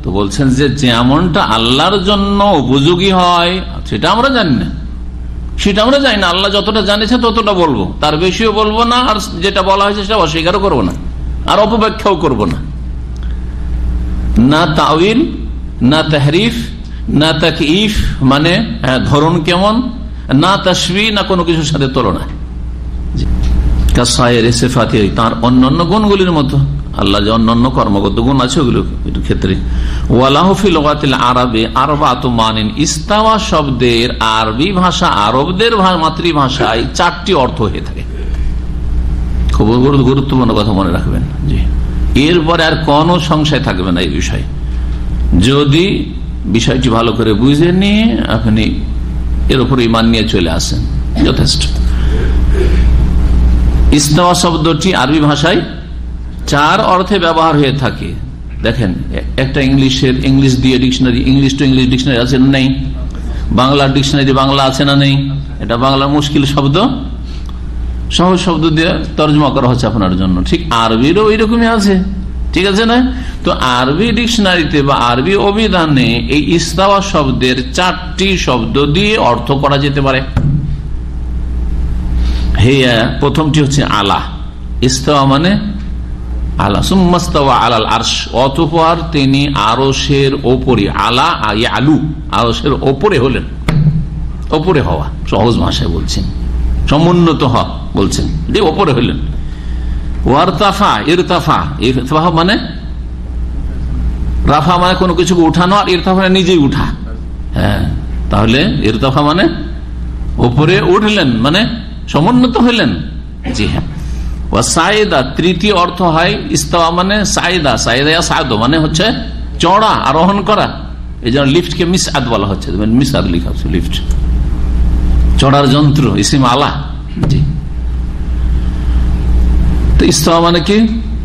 তো বলছেন যে যেমনটা আল্লাহর জন্য উপযোগী হয় সেটা আমরা জানি না। সেটা আমরা জানি না। আল্লাহ যতটা জানিছে ততটা বলব। তার বেশিও বলব না আর যেটা বলা হয়েছে সেটা অস্বীকারও করব না। আর অপব্যাখ্যাও করব না। না তাউইল না তাহরিফ না তাক ইফ মানে হ্যাঁ, ধরন কেমন? না তাসবি না কোনো কিছুর সাথে তুলনা। কাসায়ের সেফাতি তার অন্যান্য গুণগুলির মতো। আল্লাহ যে অন্যান্য কর্মগত গুণ আছে ওগুলো ক্ষেত্রে। ওয়ালাহফিল আরবে আরবাত মানিন। ইস্তাওয়া শব্দের আরবি ভাষা আরবদের মাতৃভাষায় চারটি অর্থ হয়ে থাকে। খুব গুরুত্বপূর্ণ কথা মনে রাখবেন। জি। এরপরে আর কোনো সংশয় থাকবে না এই বিষয়ে। যদি বিষয়টি ভালো করে বুঝে নিয়ে আপনি এর উপর ইমান নিয়ে চলে আসেন, যথেষ্ট। ইস্তাওয়া শব্দটি আরবি ভাষায় চার অর্থে ব্যবহার হয়ে থাকে। দেখেন, একটা ইংলিশের ইংলিশ দিয়ে dictionary, English to English dictionary আছে না নেই? বাংলার ডিকশনারি বাংলা আছে না নেই? এটা বাংলার মুশকিল শব্দ। সহজ শব্দ দিয়ে তর্জমা করা হচ্ছে আপনার জন্য। ঠিক আরবিরও ওই রকমই আছে। ঠিক আছে না? তো আরবি ডিকশনারিতে বা আরবি অভিধানে এই ইস্তাওয়া শব্দের চারটি শব্দ দিয়ে অর্থ করা যেতে পারে। হেয়া, প্রথমটি হচ্ছে আলা। ইস্তাওয়া মানে আলা, সুম্মাস্তাওয়া তিনি ওপরে, আলা আলু ওপরে হলেন। ওপরে হওয়া, সহজ ভাষায় বলছেন। সমুন্নত হওয়া বলছেন, যে ওপরে হইলেন ওয়ারতাফা, ইরতাফা ইরতাফা মানে? রাফা মানে কোনো কিছুকে উঠানো, আর ইরতাফা মানে নিজেই উঠা। হ্যাঁ তাহলে ইরতাফা মানে ওপরে উঠলেন মানে সমুন্নত হইলেন জি হ্যাঁ। ও সাইদা, তৃতীয় অর্থ হয় ইস্তাওয়া মানে সাইদা সায়দ মানে হচ্ছে চড়া, আরোহণ করা। এই জন্য লিফটকে মিস আদ বলা হচ্ছে। মিস আদ লিখা হচ্ছে, লিফট। চড়ার যন্ত্র, ইসিম আলা। জি। তো ইস্তাওয়া মানে কি?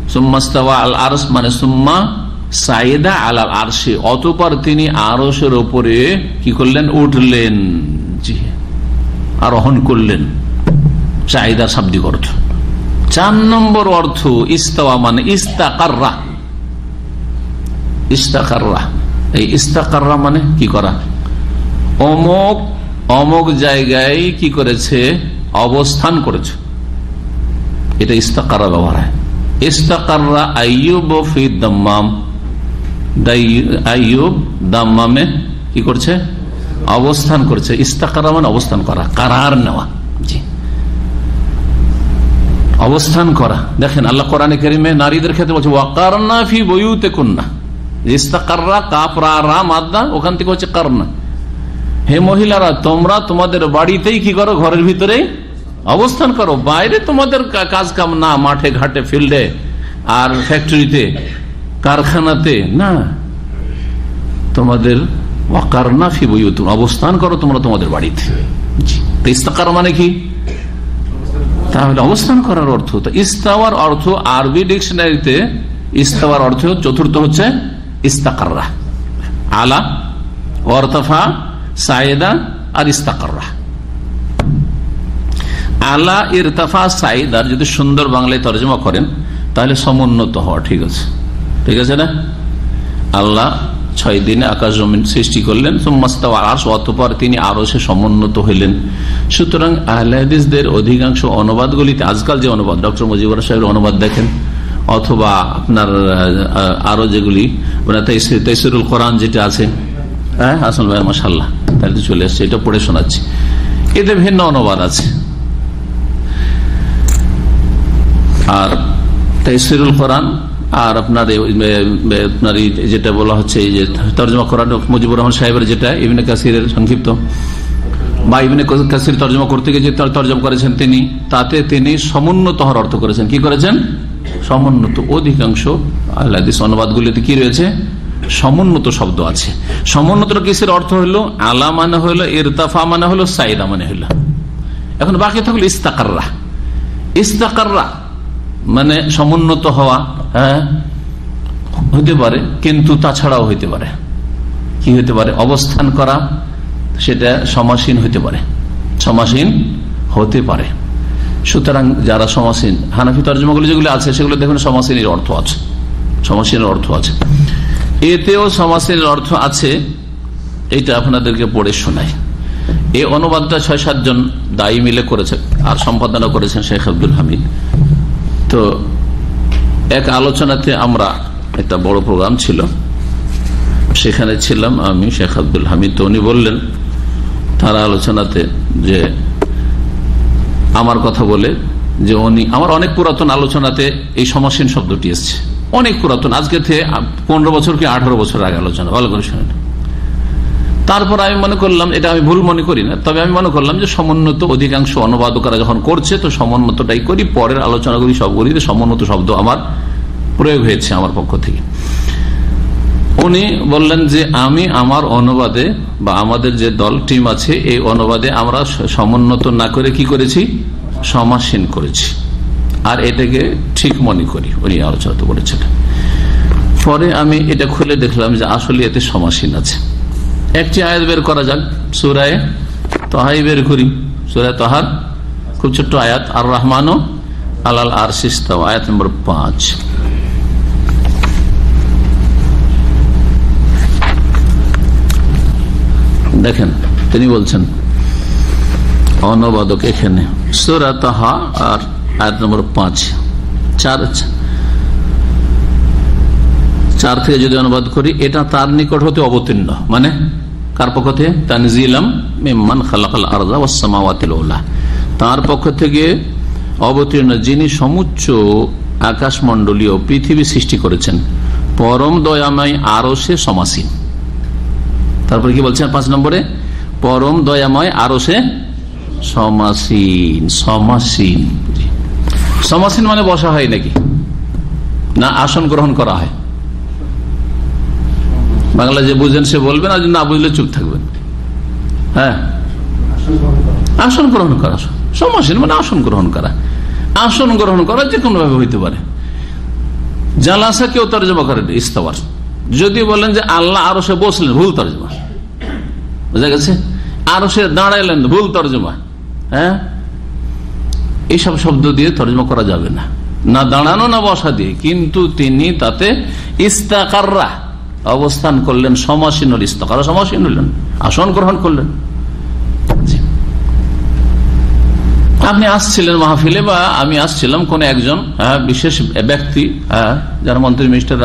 সুম্মাস্তাওয়া আল আরস মানে সুম্মা সাইদা আল আরশে। অতপর তিনি আরসের ওপরে কি করলেন? উঠলেন। জি। আরোহণ করলেন। চাহিদা শাব্দিক অর্থ। চার নম্বর অর্থ ইস্তাওয়া মানে ইস্তাকাররা। ইস্তাকাররা। এই ইস্তাকাররা মানে কি করা? অমক অমক জায়গায় কি করেছে? অবস্থান করেছে। এটা ইস্তাকাররা ব্যবহার হয়। ইস্তাকাররা আইয়ুব ফি দাম্মাম। আইয়ুব দাম্মামে কি করছে? অবস্থান করছে। ইস্তাকারা মানে অবস্থান করা, কারার নেওয়া। অবস্থান করা। দেখেন, আল্লাহ কোরআন করিমে নারীদের ক্ষেত্রে বলছে, ওয়াকারনা ফি বইউতে কন্যা ইস্তাকাররা কাপরা রা মাদ্দা ওখান থেকে হচ্ছে কারনা। হে মহিলারা, তোমরা তোমাদের বাড়িতেই কি করো? ঘরের ভিতরে অবস্থান করো। বাইরে তোমাদের কাজ কাম না, মাঠে, ঘাটে, ফিল্ডে, আর ফ্যাক্টরিতে, কারখানাতে, না। তোমাদের ওয়াকারনা ফি বইউতুম অবস্থান করো তোমরা তোমাদের বাড়িতে। ইস্তাকার মানে কি? তাহলে অবস্থান করার অর্থ তো ইস্তাওয়ার অর্থ আরবি ডিকশনারিতে ইস্তাওয়ার অর্থ চতুর্থ হচ্ছে ইস্তাকাররা। আলা অর্তফা সাইদা আর ইস্তাকাররা। আলা, ইরতাফা সাইদার যদি সুন্দর বাংলায় তর্জমা করেন, তাহলে সমুন্নত হওয়া ঠিক আছে। ঠিক আছে না? আল্লাহ ছয় দিনে আকাশ জমিন সৃষ্টি করলেন অতপর তিনি আরও সে সমুন্নত হইলেন। সুতরাং আহলাদিসদের অধিকাংশ অনুবাদগুলিতে, আজকাল যে অনুবাদ, ডক্টর মুজিবুর সাহেবের অনুবাদ দেখেন, অথবা আপনার আরও যেগুলি তৈসিরুল কোরআন যেটা আছে হ্যাঁ হাসান ভাই মাসাল্লাহ তাহলে চলে এসছে, এটা পড়ে শোনাচ্ছি। এতে ভিন্ন অনুবাদ আছে। আর তৈসিরুল কোরআন আর আপনার আপনার যেটা বলা হচ্ছে যে তর্জমা করান মুজিবুর রহমান সাহেবের যেটা, ইবিনে কাসিরের সংক্ষিপ্ত। বা ইবিনে কাসির তর্জমা করতে গিয়ে যে তর্জমা করেছেন তিনি, তাতে তিনি সমুন্নত হওয়ার অর্থ করেছেন। কি করেছেন? সমুন্নত, অধিকাংশ আল্লাদিস অনুবাদগুলিতে কি রয়েছে? সমুন্নত শব্দ আছে। সমুন্নত কিসের অর্থ হলো, আলা মানে হলো, ইরতাফা মানে হলো, সাইদা মানে হলো। এখন বাকি থাকল ইস্তাকাররা। ইস্তাকাররা মানে সমুন্নত হওয়া। হ্যাঁ? হইতে পারে, কিন্তু তাছাড়াও হইতে পারে। কি হইতে পারে? অবস্থান করা, সেটা সমাসীন হইতে পারে। সমাসীন হতে পারে। সুতরাং যারা সমাসীন, হানাফি তর্জমাগুলো যেগুলো আছে, সেগুলো দেখুন সমাসীনের অর্থ আছে। সমাসীনের অর্থ আছে। এতেও সমাসীনের অর্থ আছে, এইটা আপনাদেরকে পড়ে শোনাই। এই অনুবাদটা ছয় সাতজন দায়ী মিলে করেছে, আর সম্পাদনা করেছেন শেখ আব্দুল হামিদ। তো এক আলোচনাতে আমরা একটা বড় প্রোগ্রাম ছিল। সেখানে ছিলাম আমি, শেখ আব্দুল হামিদ। তো উনি বললেন, তার আলোচনাতে যে আমার কথা বলে যে উনি, আমার অনেক পুরাতন আলোচনাতে এই সমাসীন শব্দটি এসছে। অনেক পুরাতন। আজকে থেকে পনেরো বছর কি আঠারো বছর আগে আলোচনা, ভালো করে শুনেন। তারপর আমি মনে করলাম, এটা আমি ভুল মনে করি না, তবে আমি মনে করলাম যে সমন্বত অধিকাংশ অনুবাদকরা যখন করছে, তো সমন্বতটাই করি, পরের আলোচনাগুলি সবগুলিতে সমন্বত শব্দ আমার প্রয়োগ হয়েছে আমার পক্ষ থেকে। উনি বললেন যে, আমি আমার অনুবাদে বা আমাদের যে দল, টিম আছে, এই অনুবাদে আমরা সমুন্নত না করে কি করেছি? সমাসীন করেছি। আর এটাকে ঠিক মনে করি, উনি আলোচনা তো করেছিলেন পরে আমি এটা খুলে দেখলাম যে আসলে এতে সমাসীন আছে। একটি আয়াত বের করা যাক, সুরায় তহাই বের করি। সুরায় তহার, খুব ছোট্ট আয়াত আর রহমানও আলাল আর সিস্তাও আয়াত নম্বর পাঁচ। দেখেন, তিনি বলছেন, অনবাদক এখানে, সুরা তাহা আর আয়াত নম্বর পাঁচ, চার চার থেকে যদি অনুবাদ করি, এটা তার নিকট হতে অবতীর্ণ। মানে? কার পক্ষ থেকে? তানজিলাম তার পক্ষ থেকে অবতীর্ণ যিনি সমুচ্চ আকাশমণ্ডলীয় পৃথিবী সৃষ্টি করেছেন, পরম দয়াময় আরও সে সমাসীন। তারপরে কি বলছেন পাঁচ নম্বরে? পরম দয়াময় আরও সে সমাসীন সমাসীন। সমাসীন মানে বসা হয় নাকি? না, আসন গ্রহণ করা হয়। বাংলা যে বুঝেন, সে বলবেন, আর না বুঝলে চুপ থাকবেন। হ্যাঁ? আসন গ্রহণ করা, সমাসীন মানে আসন গ্রহণ করা। আসন গ্রহণ করা যে কোনো ভাবে হইতে পারে। জালাসা কেউ তর্জমা করেন ইস্তবার। যদি বলেন যে আল্লাহ আরও সে বসলেন, ভুল তর্জমা। বুঝা গেছে? আরও সে দাঁড়াইলেন, ভুল তর্জমা। হ্যাঁ? এইসব শব্দ দিয়ে তর্জমা করা যাবে না। না দাঁড়ানো, না বসা দিয়ে। কিন্তু তিনি তাতে ইস্তাকাররা অবস্থান করলেন সমাসীন ইস্তাকারা সমাসীন হলেন আসন গ্রহণ করলেন। আপনি আসছিলেন মাহফিলে বা আমি আসছিলাম কোন একজন বিশেষ ব্যক্তি যারা মন্ত্রী মিনিস্টার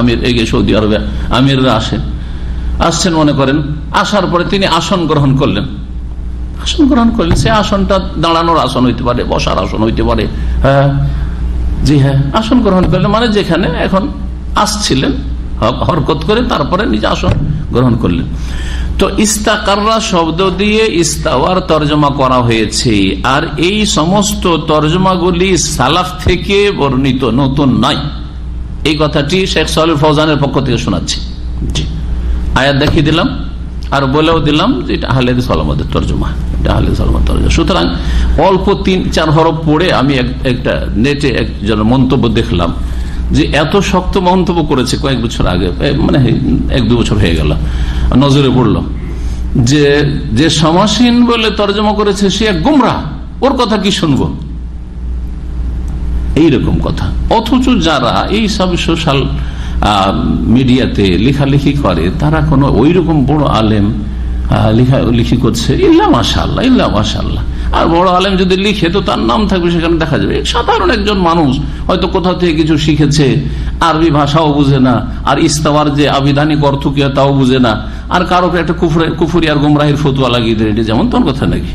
আমির এগিয়ে সৌদি আরবে আমিররা আসেন। আসছেন, মনে করেন, আসার পরে তিনি আসন গ্রহণ করলেন। আসন গ্রহণ করলেন, সে আসনটা দাঁড়ানোর আসন হইতে পারে, বসার আসন হইতে পারে হ্যাঁ জি হ্যাঁ আসন গ্রহণ করলেন। মানে যেখানে এখন আসছিলেন হরকত করে তারপরে নিজে আসন গ্রহণ করলেন। তো ইস্তাকাররা শব্দ দিয়ে ইস্তাওয়ার তর্জমা করা হয়েছে। আর এই সমস্ত তর্জমাগুলি সালাফ থেকে বর্ণিত নতুন নয়। এই কথাটি শেখ সাল ফৌজানের পক্ষ থেকে শোনাচ্ছি। জি। আয়াত দেখিয়ে দিলাম আর বলেও দিলাম যে এটা আহলেদ সালামদের তর্জমা। এটা আহলেদ সালামদ তর্জমা। সুতরাং অল্প তিন চার হরফ পড়ে আমি একটা নেটে একজন মন্তব্য দেখলাম। যে এত শক্ত মন্তব্য করেছে কয়েক বছর আগে মানে এক দু বছর হয়ে গেল, নজরে পড়ল, যে যে সমাসীন বলে তর্জমা করেছে সে এক গুমরা ওর কথা কি শুনব? এইরকম কথা। অথচ যারা এই সব সোশ্যাল মিডিয়াতে লেখালেখি করে, তারা কোনো ওই রকম বড় আলেম লেখা, লিখি করছে, ইল্লা মাসাল্লাহ ইল্লা মাসাল্লাহ আর বড় আলেম যদি লিখে, তো তার নাম থাকবে সেখানে দেখা যাবে। সাধারণ একজন মানুষ হয়তো কোথাও থেকে কিছু শিখেছে, আরবি ভাষাও বুঝে না, আর ইস্তাবার যে আবিধানিক অর্থ কি তাও বুঝে না, আর কারও একটা কুফুরি আর গুমরাহির ফতুয়া লাগিয়ে দেয়, এটি যেমন তোর কথা নাকি?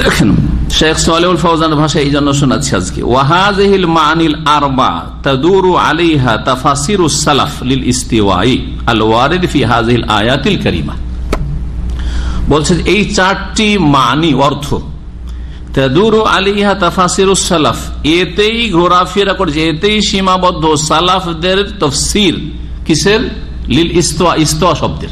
দেখেন, শেখ সোয়ালিউল ফৌজান ভাষা এই জন্য শোনাচ্ছি আজকে, ওয়াহাজহিল মানিল আরবা তাদুরু আলাইহা তাফাসিরুস সালাফ লিল ইস্তিওয়াই আল ওয়ারিদ ফি হাযিহিল আয়াতিল কারীমা। বলছে এই চারটি মানি, অর্থ। সালাফ। এতেই এতেই সীমাবদ্ধ সালাফদের তাফসীর। কিসের? লিল শব্দের।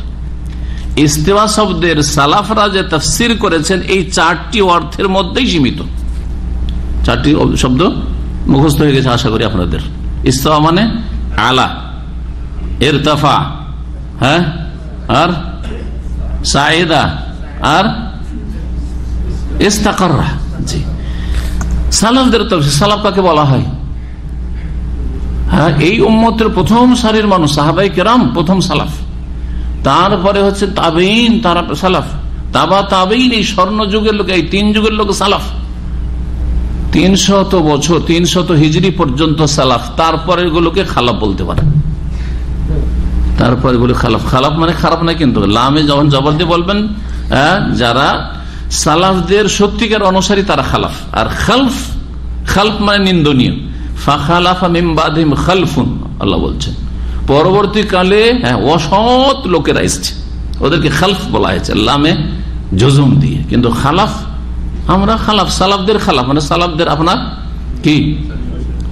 শব্দের সালাফরা যে তফসির করেছেন, এই চারটি অর্থের মধ্যেই সীমিত। চারটি শব্দ মুখস্থ হয়ে গেছে আশা করি আপনাদের। ইস্তফা মানে আলা এর তফা হ্যাঁ? আর সাইদা আর কাকে বলা হয়? হ্যাঁ এই উম্মতের প্রথম সারির মানুষ, সাহাবাই কেরাম, প্রথম সালাফ। তারপরে হচ্ছে তাবেইন তারা সালাফ। তাবা তাবেইন এই স্বর্ণ যুগের লোক, এই তিন যুগের লোক সালাফ। তিনশত বছর, তিনশত হিজড়ি পর্যন্ত সালাফ। তারপরে গুলোকে খালাফ বলতে পারে। তারপরে খালাফ। খালাফ মানে খারাপ না কিন্তু, লামে যখন জবর দিয়ে বলবেন যারা সালাফদের সত্যিকার অনুসারী তারা খালাফ। আর খালফ খালফ মানে নিন্দনীয়। ফাখালাফা বলছেন। পরবর্তীকালে হ্যাঁ অসৎ লোকেরা এসছে। ওদেরকে খালফ বলা হয়েছে, লামে জজুম দিয়ে। কিন্তু খালাফ, আমরা খালাফ, সালাফদের খালাফ। মানে সালাফদের আপনার কি?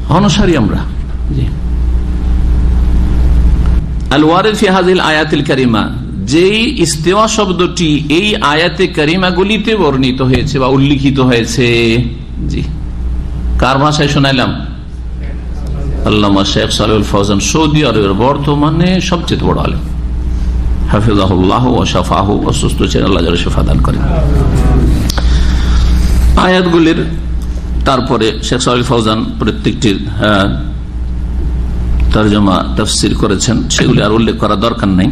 অনুসারী আমরা। আল ওয়ারিদ হাজিল আয়াতিল কারিমা। যেই ইস্তেওয়া শব্দটি এই আয়াতে কারিমাগুলিতে বর্ণিত হয়েছে বা উল্লিখিত হয়েছে। জি। কার ভাষায় শোনাইলাম? আল্লামা শেখ সালুল ফৌজান, সৌদি আরবের বর্তমানে সবচেয়ে বড় আলেম। ও শেফা দান করেন। আয়াতগুলির তারপরে সালুল প্রত্যেকটির করেছেন, সেগুলি আর উল্লেখ করা দরকার নাই।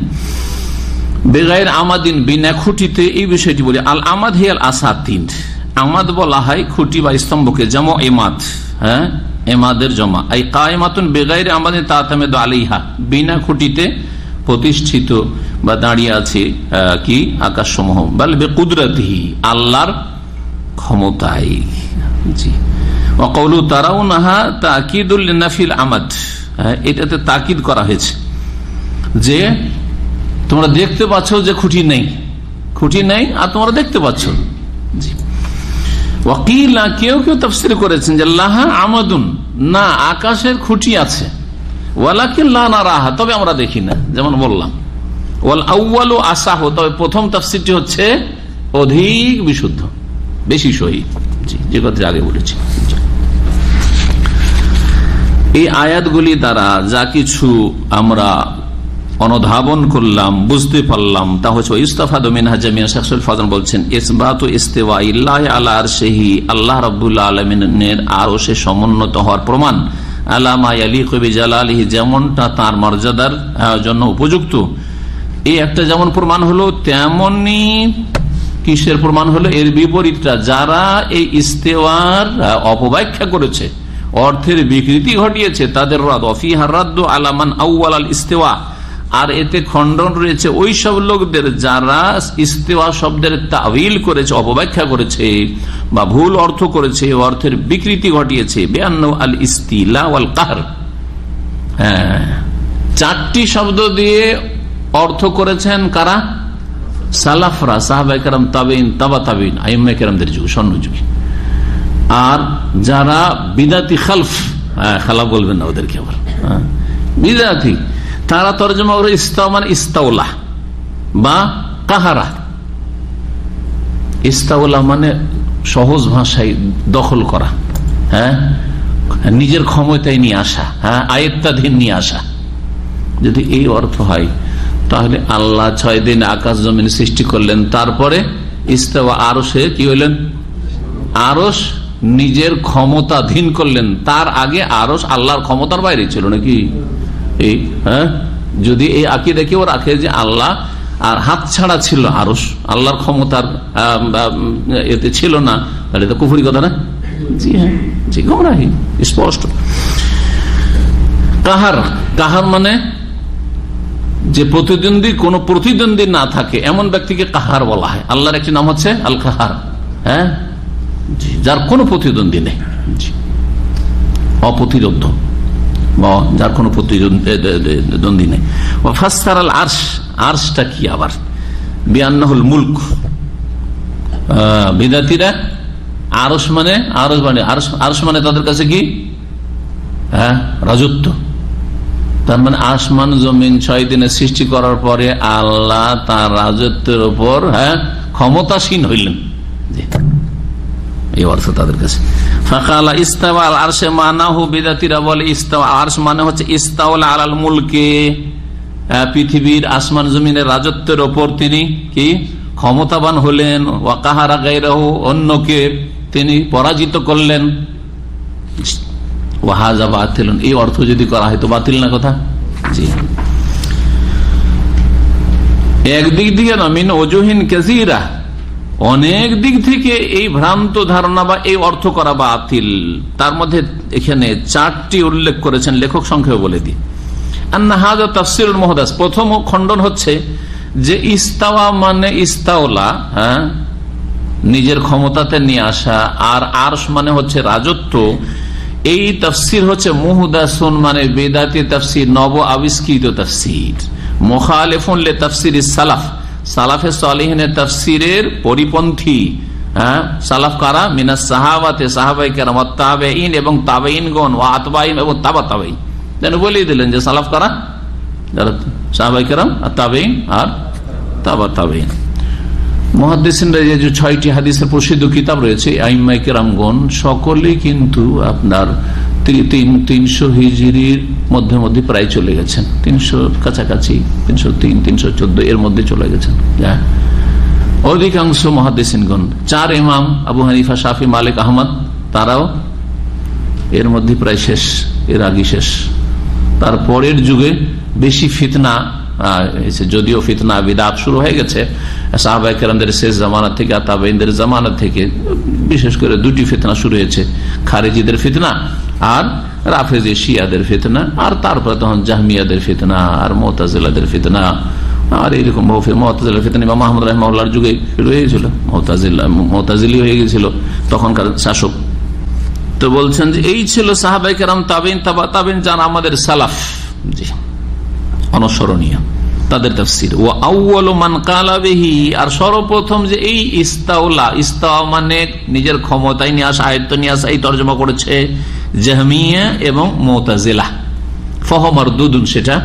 বেগায়ের আমাদিন বিনা খুঁটিতে এই বিষয়টি বলি আল আমাদ হিয়াল আসাতিন আমাদ বলা হয় খুঁটি বা স্তম্ভকে যেমন এমাদ হ্যাঁ? এমাদের জমা। এই কায়মাতুন বেগাইরে আমাদের তাতামেদ আলিহা বিনা খুঁটিতে প্রতিষ্ঠিত বা দাঁড়িয়ে আছে কি? আকাশ সমূহ বলবে কুদরতি আল্লাহর ক্ষমতায়। জি। অকৌলু তারাও নাহা তাকিদুল নাফিল আমাদ। হ্যাঁ, এটাতে তাকিদ করা হয়েছে যে তোমরা দেখতে পাচ্ছ যে খুঁটি নেই। খুঁটি নেই আর তোমরা দেখতে পাচ্ছ। ওয়াকিলা কেউ কেউ তফসির করেছেন যে, লাহা আমাদুন, না, আকাশের খুঁটি আছে। ওয়ালাকিন লা না রাহা তবে আমরা দেখি না, যেমন বললাম। ওয়াল আউ্বালু আসাহ, তবে প্রথম তফসিরটি হচ্ছে অধিক বিশুদ্ধ, বেশি সহি যে কথা আগে বলেছি। এই আয়াতগুলি দ্বারা যা কিছু আমরা অনুধাবন করলাম, বুঝতে পারলাম। তা হচ্ছে ইস্তফাদ মিনহাজামিয়া শেখুল ফাজন বলছেন, ইসবাত ইস্তেওয়া ইল্লাহ আল্লাহ সেহি আল্লাহ রবুল্লা আলমিনের আরও সে সমুন্নত হওয়ার প্রমাণ। আলামা আলী কবি জালালিহি যেমনটা তার মর্যাদার জন্য উপযুক্ত। এই একটা যেমন প্রমাণ হলো, তেমনি কিসের প্রমাণ হলো? এর বিপরীতটা, যারা এই ইস্তেওয়ার অপব্যাখ্যা করেছে, অর্থের বিকৃতি ঘটিয়েছে, তাদের রাদ অফিহার রাদ্দ আলামান আউ্বাল আল ইস্তেওয়া। আর এতে খণ্ডন রয়েছে ওই সব লোকদের যারা ইস্তেওয়া শব্দের তাবিল করেছে অপব্যাখ্যা করেছে বা ভুল অর্থ করেছে অর্থের বিকৃতি ঘটিয়েছে। বেআন্ন আল ইস্তিলা ওয়াল কাহার। হ্যাঁ। চারটি শব্দ দিয়ে অর্থ করেছেন কারা? সালাফরা সাহাবাইকার তাবিন তাবা তাবিন যুগ স্বর্ণ যুগে। আর যারা বিদাতি খালফ হ্যাঁ, খালাফ বলবেন না ওদেরকে আবার হ্যাঁ, বিদাতি তারা তর্জমা করে ইস্তাও মানে ইস্তাউলা বা কাহারা। ইস্তাউলা মানে সহজ ভাষায় দখল করা হ্যাঁ? নিজের ক্ষমতায় নিয়ে আসা হ্যাঁ? আয়ত্তাধীন নিয়ে আসা। যদি এই অর্থ হয়, তাহলে আল্লাহ ছয় দিন আকাশ জমিন সৃষ্টি করলেন, তারপরে ইস্তেওয়া আরও সে কি হইলেন? আরস নিজের ক্ষমতাধীন করলেন, তার আগে আরস আল্লাহর ক্ষমতার বাইরে ছিল নাকি? এই হ্যাঁ? যদি এই আকিদা কেউ রাখে যে আল্লাহ আর হাত ছাড়া ছিল আরস আল্লাহর ক্ষমতার এতে ছিল না, তাহলে তো কুফুরি কথা না? জি হ্যাঁ জি, গোমরাহি, স্পষ্ট। কাহার কাহার মানে যে প্রতিদ্বন্দ্বী, কোন প্রতিদ্বন্দ্বী না থাকে, এমন ব্যক্তিকে কাহার বলা হয়। আল্লাহর একটি নাম হচ্ছে আল কাহার হ্যাঁ যার কোনো প্রতিদ্বন্দ্বী নেই। অপ্রতিরোধ। যার কোনো প্রতিদ্বন্দ্বী নেই। ফাস্তার আল আর্শ, আর্শটা কি আবার? বিয়ান্নহুল মুল্ক। বিদাতিরা আরস মানে আরস মানে আরস মানে তাদের কাছে কি? হ্যাঁ রাজত্ব। তার মানে আসমান, জমিন ছয় দিনে সৃষ্টি করার পরে আল্লাহ তার রাজত্বের উপর হ্যাঁ ক্ষমতাসীন হইলেন। এই অর্থ তাদের কাছে। মানাহু বলে মানে হচ্ছে মুলকে পৃথিবীর আসমান জমিনের রাজত্বের ওপর তিনি কি ক্ষমতাবান হলেন। ওয়াকাহারা অন্যকে তিনি পরাজিত করলেন। ওয়াহাজা বাতিল এই অর্থ যদি করা হয় তো বাতিল না কথা? জি। একদিক দিয়ে নমিন ওজুহিন কেজিরা অনেক দিক থেকে এই ভ্রান্ত ধারণা বা এই অর্থ করা বা বাতিল। তার মধ্যে এখানে চারটি উল্লেখ করেছেন লেখক সংখ্যা বলে তাফসির মহদাস। প্রথম খণ্ডন হচ্ছে যে ইস্তাওয়া মানে ইস্তাওলা হ্যাঁ? নিজের ক্ষমতাতে নিয়ে আসা। আর আরশ মানে হচ্ছে রাজত্ব। এই তফসির হচ্ছে মুহুদাসুন মানে বেদাতি তফসির, নব আবিষ্কৃত তফসির। মোখালেফুন লে তফসির সালাফ। সালাফে সালিহিনের তফসিরের পরিপন্থী হ্যাঁ সালাফ কারা? মিনা সাহাবাতে সাহাবাই কেরাম তাবেইন এবং তাবেইন গন ও আতবাইন এবং তাবা তাবেইন যেন বলেই দিলেন যে সালাফ কারা? সাহাবাই কেরাম, আর তাবেইন আর তাবা তাবেইন মহাদিসিনরা যে ছয়টি হাদিসের প্রসিদ্ধ কিতাব রয়েছে আইম্মাই কেরামগণ, সকলেই কিন্তু আপনার তিনশো হিজড়ির মধ্যে মধ্যে প্রায় চলে গেছেন। তিনশো কাছাকাছি, তিনশো তিন, তিনশো চোদ্দ এর মধ্যে চলে গেছেন। অধিকাংশ মহাদেশিনগণ, চার ইমাম, আবু হানিফা, শাফি, মালিক, আহমদ, তারাও এর মধ্যে প্রায় শেষ, এর আগে শেষ। তারপরের যুগে বেশি ফিতনা যদিও ফিতনা, বিদাত শুরু হয়ে গেছে। সাহাবাই শেষ জামানা থেকে, আর জামানা থেকে বিশেষ করে দুটি ফিতনা শুরু হয়েছে। খারেজিদের ফিতনা আর রাফেজে শিয়াদের ফেতনা, আর তারপরে তখন জাহমিয়াদের ফেতনা, আর মোতাজিলাদের ফেতনা, আর এইরকম মহতাজিল ফেতনা বা মাহমুদ রহমার যুগে শুরু হয়েছিল মোতাজিলি হয়ে গেছিল তখনকার শাসক। তো বলছেন যে এই ছিল সাহাবাই কেরাম তাবিন, তাবা, তাবিন যান আমাদের সালাফ, জি, অনুসরণীয়, তাদের তফসির। ও আউ্ল মান কালাবেহি আর সর্বপ্রথম যে এই ইস্তাউলা, ইস্তাওয়া মানে নিজের ক্ষমতায় নিয়ে আসা, আয়ত্ত নিয়ে আসা, এই তর্জমা করেছে জাহমিয়া এবং মোতাজিলা। ফহমার দুদুন সেটা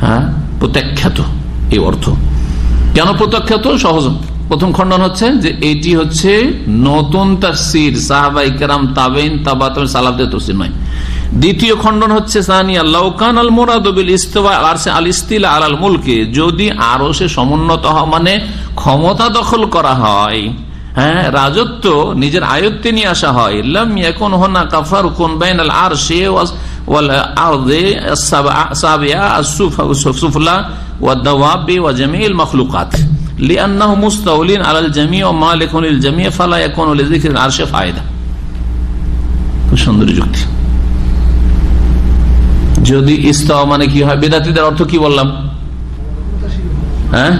হ্যাঁ প্রত্যাখ্যাত, এই অর্থ। কেন প্রত্যাখ্যাত? সহজ। প্রথম খণ্ডন হচ্ছে যে এটি হচ্ছে নতুন তাফসির, সাহাবাই কেরাম তাবেন তাবা সালাফদের তফসির নয়। দ্বিতীয় খণ্ডন হচ্ছে আল মুলকে। যদি আরও সে সমুন্নত হওয়া মানে ক্ষমতা দখল করা হয় হ্যাঁ রাজত্ব নিজের আয়ত্তে নিয়ে আসা হয়। লাম ইয়াকুন হুনা কাফার কুন বাইনাল আরশি ওয়াল সাবিয়া সুফলা ওয়া জামিল মাখলুকাত। ফালা ফায়দা যদি ইস্তাওয়া মানে কি হয়? বেদাতিদের অর্থ কি বললাম? হ্যাঁ?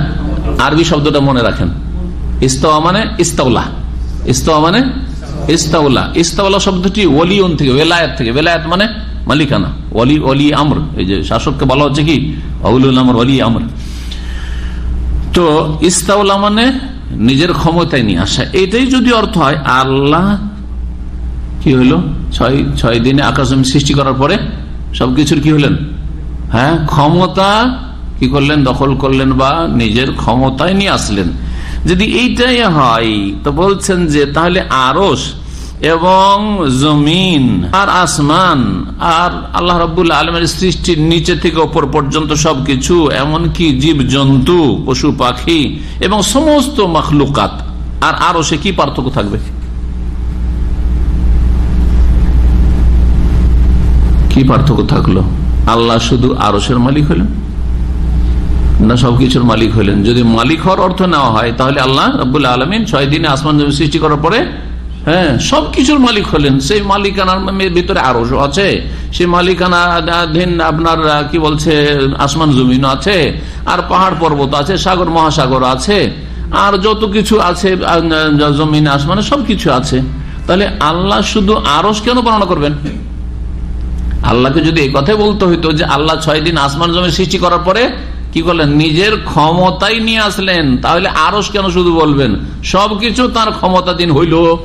আরবি শব্দটা মনে রাখেন। ইস্তাওয়া মানে ইস্তাউলা ইস্তাওয়া মানে ইস্তাউলা ইস্তাউলা শব্দটি ওলিয়ন থেকে, ওয়েলায়াত থেকে। ওয়েলায়াত মানে মালিকানা। ওলি অলি আমর। এই যে শাসককে বলা হচ্ছে কি? অউলুল আমর অলি আমর। তো ইস্তাউলা মানে নিজের ক্ষমতায় নিয়ে আসা। এটাই যদি অর্থ হয়, আল্লাহ কি হইল ছয় ছয় দিনে আকাশ সৃষ্টি করার পরে সবকিছুর কি হলেন? হ্যাঁ ক্ষমতা কি করলেন? দখল করলেন বা নিজের ক্ষমতায় নিয়ে আসলেন। যদি এইটাই হয়, তো বলছেন যে তাহলে আরস এবং জমিন আর আসমান আর আল্লাহ রবুল্লা আলমের সৃষ্টির নিচে থেকে ওপর পর্যন্ত সবকিছু, এমনকি জীব জন্তু পশু, পাখি এবং সমস্ত মখলুকাত। আর আরও সে কি পার্থক্য থাকবে? কি পার্থক্য থাকল? আল্লাহ শুধু আরসের মালিক হলেন? না সবকিছুর মালিক হলেন যদি মালিক হওয়ার অর্থ নেওয়া হয়, তাহলে আল্লাহ রবুল্লা আলমিন ছয় দিনে আসমান জমি সৃষ্টি করার পরে হ্যাঁ সবকিছুর মালিক হলেন। সেই মালিকানার ভিতরে আরও আছে। সেই মালিকানাধীন আপনার কি বলছে, আসমান জমিন আছে, আর পাহাড় পর্বত আছে, সাগর, মহাসাগর আছে, আর যত কিছু আছে জমিন, আসমানে সবকিছু আছে। তাহলে আল্লাহ শুধু আরস কেন বর্ণনা করবেন? আল্লাহকে যদি এই কথাই বলতে হইতো যে আল্লাহ ছয় দিন আসমান জমি সৃষ্টি করার পরে কি করলেন? নিজের ক্ষমতাই নিয়ে আসলেন। তাহলে আরস কেন শুধু বলবেন? সবকিছু তার ক্ষমতা ক্ষমতাধীন হইল।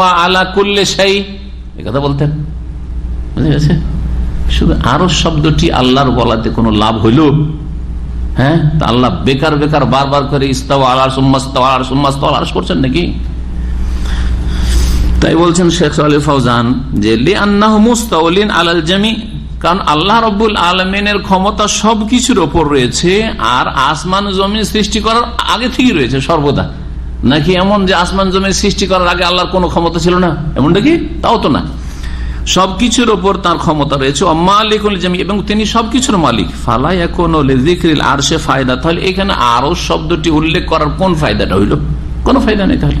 আলা করলে সেই কথা বলতেন। বুঝে গেছে? শুধু আরস শব্দটি আল্লাহর বলাতে কোনো লাভ হইল? হ্যাঁ? আল্লাহ বেকার বেকার বারবার করে ইস্তাওয়া আলার সুম্মাস্তাওয়া আলার সুম্মাস্তাওয়া আলার করছেন নাকি? তাই বলছেন শেখ আলী ফৌজান যে, লি আন্নাহ মুস্তাউলিন আলাল জামি। কারণ আল্লাহ রব্বুল আলমিনের ক্ষমতা সবকিছুর ওপর রয়েছে, আর আসমান জমিন সৃষ্টি করার আগে থেকেই রয়েছে সর্বদা। নাকি এমন যে আসমান জমিন সৃষ্টি করার আগে আল্লাহর কোনো ক্ষমতা ছিল না? এমনটা কি? তাও তো না। সবকিছুর ওপর তার ক্ষমতা রয়েছে। এবং তিনি সবকিছুর মালিক। ফালাই এখন আর সে ফায়দা। তাহলে এখানে আরও শব্দটি উল্লেখ করার কোন ফায়দাটা হইল? কোনো ফায়দা নেই তাহলে।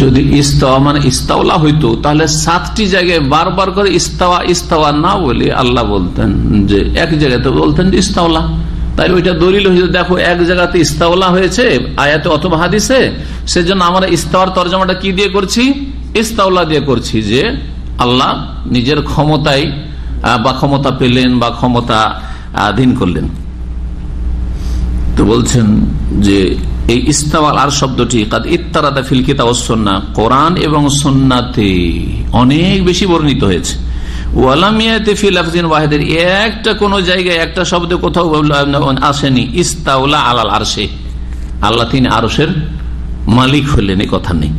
যদি ইস্তাওয়া মানে ইস্তাওলা হইতো, তাহলে সাতটি জায়গায় বারবার করে ইস্তাওয়া ইস্তাওয়া না বলে আল্লাহ বলতেন যে এক জায়গাতে বলতেন যে ইস্তাওলা। তাই ওইটা দলিল হয়েছে, দেখো এক জায়গাতে ইস্তাওলা হয়েছে, আয়াতে অথবা হাদিসে, সেজন্য আমরা ইস্তাওয়ার তর্জমাটা কি দিয়ে করছি? ইস্তাওলা দিয়ে করছি যে আল্লাহ নিজের ক্ষমতায় বা ক্ষমতা পেলেন বা ক্ষমতা আধীন করলেন। তো বলছেন যে এই ইস্তাওয়াল আর শব্দটি, কাদ ইত্তারাদা ফিল কিতাব সন্না কোরআন এবং সন্নাতে অনেক বেশি বর্ণিত হয়েছে। ওয়ালামিয়াতে ফিল আফজিন ওয়াহেদের একটা কোন জায়গায় একটা শব্দ কোথাও আসেনি। ইস্তাউলা আলাল আরশে। আল্লাহ তিনি আরসের মালিক হলেন এই কথা নেই।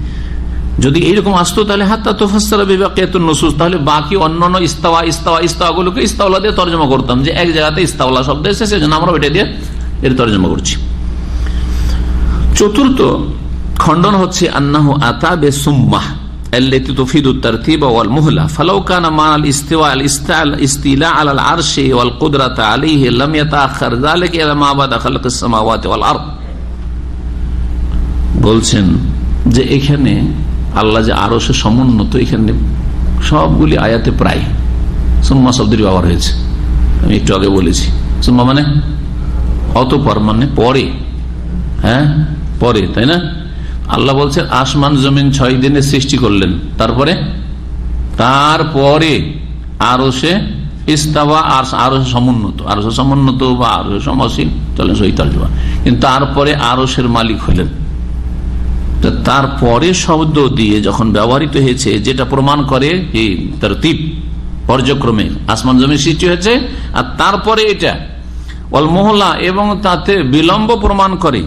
যদি এইরকম আসতো, তাহলে হাত্তা তোফাসারা বিবাকিয়াতুন নসুস, তাহলে বাকি অন্যান্য ইস্তাওয়া ইস্তাওয়া, ইস্তাওয়াগুলোকে ইস্তাওলা দিয়ে তর্জমা করতাম যে এক জায়গাতে ইস্তাওলা শব্দ এসেছে, সেজন্য আমরা ওইটা দিয়ে এর তর্জমা করছি। চতুর্থ খণ্ডন হচ্ছে আন্নাহু আতা বে সুম্মাহ التي تفيد الترتيب والمهلة فلو كان معنى الاستواء الاستيلاء على العرش والقدرة عليه لم يتأخر ذلك إلى ما بعد خلق السماوات والأرض বলছেন যে এখানে আল্লাহ যে আরো সে সমুন্নত এখানে সবগুলি আয়াতে প্রায় সুম্মা শব্দের ব্যবহার হয়েছে আমি একটু আগে বলেছি সুম্মা মানে অতপর মানে পরে হ্যাঁ পরে, তাই না? আল্লাহ বলছেন, আসমান জমিন ছয় দিনে সৃষ্টি করলেন। তারপরে? তারপরে আরও সে ইস্তাবা আর সমুন্নত। সমুন্নত বা কিন্তু তারপরে আরসের মালিক হলেন। তারপরে শব্দ দিয়ে যখন ব্যবহৃত হয়েছে, যেটা প্রমাণ করে তার তীপ পর্যক্রমে আসমান জমি সৃষ্টি হয়েছে, আর তারপরে এটা। অল মহলা, এবং তাতে বিলম্ব প্রমাণ করে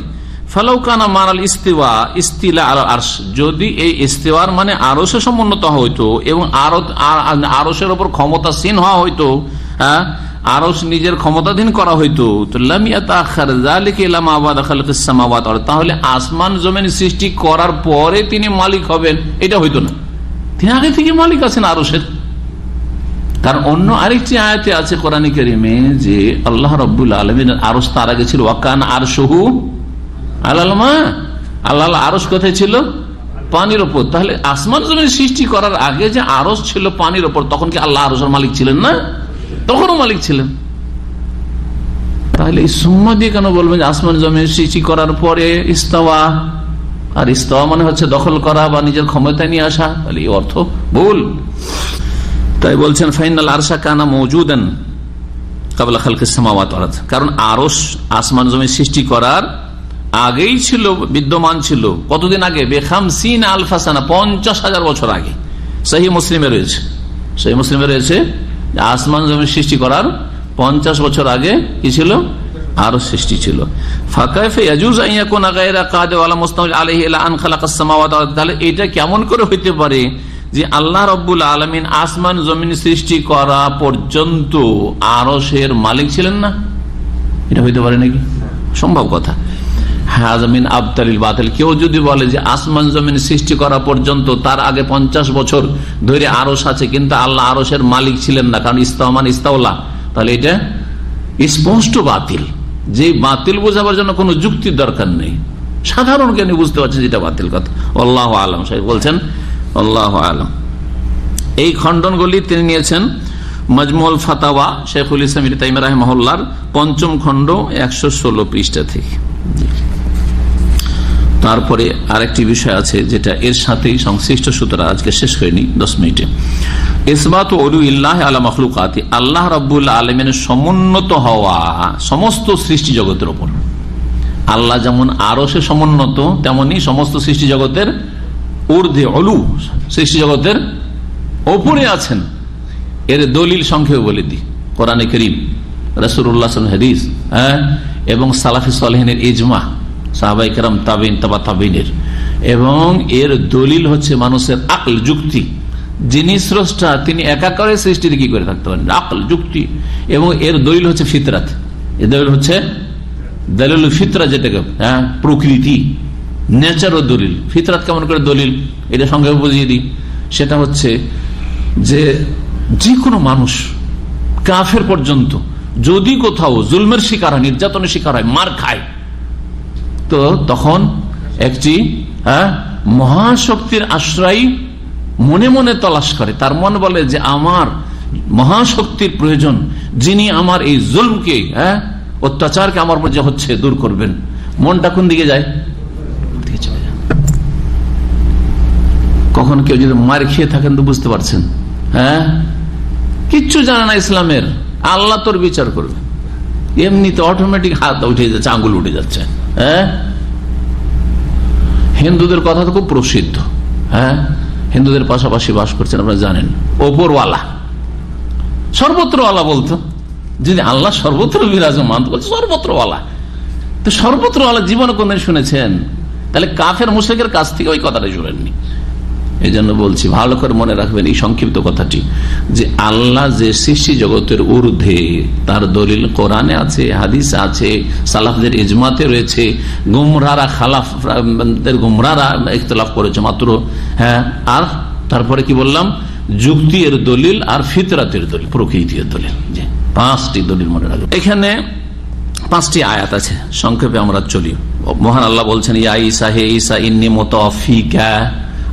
ফালাউকানা মারাল ইস্তিওয়া, ইস্তিলা আল আরস যদি এই ইস্তিওয়ার মানে আরসে সমুন্নত হইতো এবং আরসের ওপর ক্ষমতাসীন হওয়া হইতো হ্যাঁ আরস নিজের ক্ষমতাধীন করা হইতো তাহলে আসমান জমিন সৃষ্টি করার পরে তিনি মালিক হবেন, এটা হইতো না। তিনি আগে থেকে মালিক আছেন আরসের কারণ অন্য আরেকটি আয়াতে আছে কোরআন করিমে যে আল্লাহ রব্বুল আলমিন আরস তার আগে ছিল ওয়াকান আর সহু আল্লাহ মা? আল্লাহ আরস কোথায় ছিল? পানির ওপর। তাহলে আসমান জমিন সৃষ্টি করার আগে যে আরস ছিল পানির ওপর, তখন কি আল্লাহ আরসের মালিক ছিলেন না? তখনও মালিক ছিলেন। তাহলে সুম্মা দিয়ে কেন বলবেন আসমান জমিন সৃষ্টি করার পরে ইস্তাওয়া? আর ইস্তাওয়া মানে হচ্ছে দখল করা বা নিজের ক্ষমতায় নিয়ে আসা। তাহলে এই অর্থ ভুল। তাই বলছেন, ফাইনাল আরশা কানা মৌজুদেন কাবলা খালকে সামাওয়াত কারণ আরস আসমান জমি সৃষ্টি করার আগেই ছিল, বিদ্যমান ছিল। কতদিন আগে? বেখাম সিন আলফাসানা, পঞ্চাশ হাজার বছর আগে। সেই মুসলিমে রয়েছে। সেই মুসলিমে রয়েছে আসমান জমি সৃষ্টি করার পঞ্চাশ বছর আগে কি ছিল? আরও সৃষ্টি ছিল। তাহলে এটা কেমন করে হইতে পারে যে আল্লাহ রব্বুল আলমিন আসমান জমিন সৃষ্টি করা পর্যন্ত আরসের মালিক ছিলেন না? এটা হইতে পারে নাকি? সম্ভব কথা। হাজমিন আবতালিল বাতিল। কেউ যদি বলে যে আসমান জমিন সৃষ্টি করা পর্যন্ত তার আগে পঞ্চাশ বছর ধরে আরস আছে, কিন্তু আল্লাহ আরসের মালিক ছিলেন না, কারণ ইস্তামান ইস্তাউল্লাহ তাহলে এটা স্পষ্ট বাতিল। যে বাতিল বোঝাবার জন্য কোনো যুক্তির দরকার নেই। সাধারণ জ্ঞানী বুঝতে পারছেন যেটা বাতিল কথা। আল্লাহ আলম, সাহেব বলছেন, আল্লাহ আলম। এই খণ্ডনগুলি তিনি নিয়েছেন মজমুল ফাতাওয়া শেখুল ইসলাম তাইম রাহমহল্লার পঞ্চম খণ্ড একশো ষোলো পৃষ্ঠা থেকে। তারপরে আরেকটি বিষয় আছে যেটা এর সাথেই সংশ্লিষ্ট সূত্র আজকে শেষ হয়নি দশ মিনিটে। ইসবাত অলু ইল্লাহ আলা আল্লাহ রব্বুল্লা আলমের সমুন্নত হওয়া সমস্ত সৃষ্টি জগতের ওপর আল্লাহ যেমন আরও সে সমুন্নত, তেমনি সমস্ত সৃষ্টি জগতের ঊর্ধ্বে অলু সৃষ্টি জগতের ওপরে আছেন। এর দলিল সংখ্যা বলে দি কোরআনে করিম রসুল্লাহ হাদিস হ্যাঁ এবং সালাফি সালহিনের ইজমা সাহাবাই কেরাম তাবিন, তাবা তাবিনের। এবং এর দলিল হচ্ছে মানুষের আকল, যুক্তি। যিনি স্রষ্টা, তিনি একাকারে সৃষ্টিতে কি করে থাকতে পারেন? আকল, যুক্তি। এবং এর দলিল হচ্ছে ফিতরাত। এর দলিল হচ্ছে দলিল ফিতরা যেটাকে হ্যাঁ প্রকৃতি। নেচার ও দলিল। ফিতরাত কেমন করে দলিল? এটা সঙ্গে বুঝিয়ে দিই। সেটা হচ্ছে যে যে কোনো মানুষ কাফের পর্যন্ত যদি কোথাও জুলমের শিকার হয়, নির্যাতনের শিকার হয়, মার খায় তো তখন একটি হ্যাঁ মহাশক্তির আশ্রয় মনে মনে তলাশ করে। তার মন বলে যে আমার মহাশক্তির প্রয়োজন, যিনি আমার এই জুলমকে হ্যাঁ অত্যাচারকে আমার মধ্যে হচ্ছে দূর করবেন। মনটা কোন দিকে যায়? কখন কেউ যদি মার খেয়ে থাকেন তো বুঝতে পারছেন হ্যাঁ? কিচ্ছু জানে না ইসলামের। আল্লাহ তোর বিচার করবে। এমনিতে অটোমেটিক হাত উঠে যাচ্ছে, আঙ্গুল উঠে যাচ্ছে। হ্যাঁ? হিন্দুদের কথা তো খুব প্রসিদ্ধ হ্যাঁ? হিন্দুদের পাশাপাশি বাস করছেন আপনারা জানেন। ওপরওয়ালা, সর্বত্রওয়ালা বলতো। যদি আল্লাহ সর্বত্র বিরাজমান বলছে সর্বত্রওয়ালা। তো সর্বত্র সর্বত্রওয়ালা জীবনে কোনদিন শুনেছেন? তাহলে কাফের মুশেকের কাছ থেকে ওই কথাটা শুনেননি। এই জন্য বলছি, ভালো করে মনে রাখবেন এই সংক্ষিপ্ত কথাটি, যে আল্লাহ যে সৃষ্টি জগতের ঊর্ধ্বে, তার দলিল কোরআনে আছে, হাদিস আছে, সালাফদের ইজমাতে রয়েছে গুমরারা খালাফদের গুমরারা ইতলাফ করেছে মাত্র হ্যাঁ আর তারপরে কি বললাম? যুক্তি এর দলিল আর ফিতরাতের দলিল, প্রকৃতির দলিল, যে পাঁচটি দলিল মনে রাখবেন। এখানে পাঁচটি আয়াত আছে, সংক্ষেপে আমরা চলি। মহান আল্লাহ বলছেন, ইয়া ইসা হে ইসা ইন্নি মতফিকা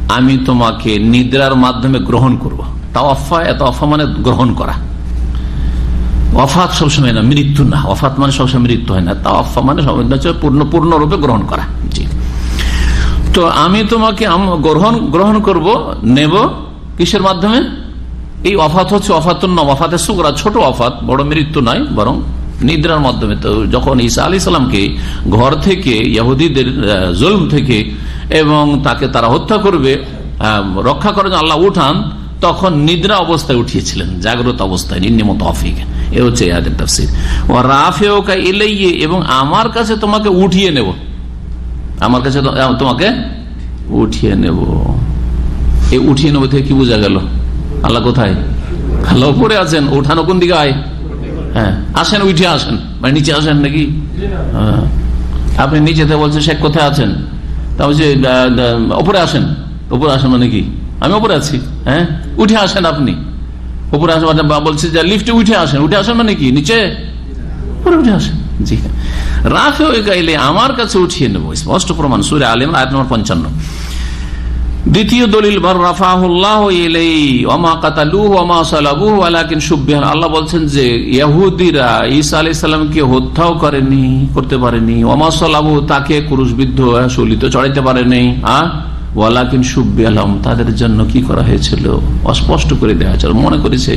আমি তোমাকে নিদ্রার মাধ্যমে গ্রহণ করব। তাওয়াফা এত অফা মানে গ্রহণ করা। অফাত সবসময় না, মৃত্যু না। অফাত মানে সবসময় মৃত্যু হয় না। তাওয়াফা মানে পূর্ণ, পূর্ণরূপে গ্রহণ করা। জি। তো আমি তোমাকে গ্রহণ গ্রহণ করব, নেব কিসের মাধ্যমে? এই অফাত হচ্ছে অফাতুন নম। অফাতের সুগরা ছোট অফাত, বড় মৃত্যু নয় বরং নিদ্রার মাধ্যমে। তো যখন ঈসা আলি সাল্লামকে ঘর থেকে, ইহুদিদের জুলম থেকে এবং তাকে তারা হত্যা করবে রক্ষা করার জন্য আল্লাহ উঠান, তখন নিদ্রা অবস্থায় উঠিয়েছিলেন, জাগ্রত অবস্থায় নিম্নমত অফিক এ হচ্ছে ইহাদের তাফসির। ও রাফে ওকা এলাইয়ে এবং আমার কাছে তোমাকে উঠিয়ে নেব। আমার কাছে তোমাকে উঠিয়ে নেব। এই উঠিয়ে নেব থেকে কি বোঝা গেল? আল্লাহ কোথায়? আল্লাহ উপরে আছেন, উঠানো কোন দিকে আয়? হ্যাঁ আসেন, উঠে আসেন। মানে নিচে আসেন নাকি? হ্যাঁ। আপনি নিচেতে বলছেন, শেখ কোথায় আছেন? তা বলছে ওপরে আসেন। ওপরে আসেন মানে কি? আমি ওপরে আছি হ্যাঁ? উঠে আসেন আপনি। ওপরে আসেন মানে বলছে যে, লিফটে উঠে আসেন। উঠে আসেন মানে কি? নিচে? উপরে উঠে আসেন। জি। রাফে গাইলে আমার কাছে উঠিয়ে নেব। স্পষ্ট প্রমাণ। সুরে আলিম আয়াত নম্বর পঞ্চান্ন। দ্বিতীয় দলিল আল্লাহ বলছেন যে ইহুদিরা ঈসা আলি সাল্লামকে হত্যাও করেনি, করতে পারেনি। ওমা সালাবু তাকে ক্রুশবিদ্ধ শলিত চড়াইতে পারেনি। হ্যাঁ ওয়ালাকিন সুব্বি আলম তাদের জন্য কি করা হয়েছিল? অস্পষ্ট করে দেওয়া হয়েছিল। মনে করেছে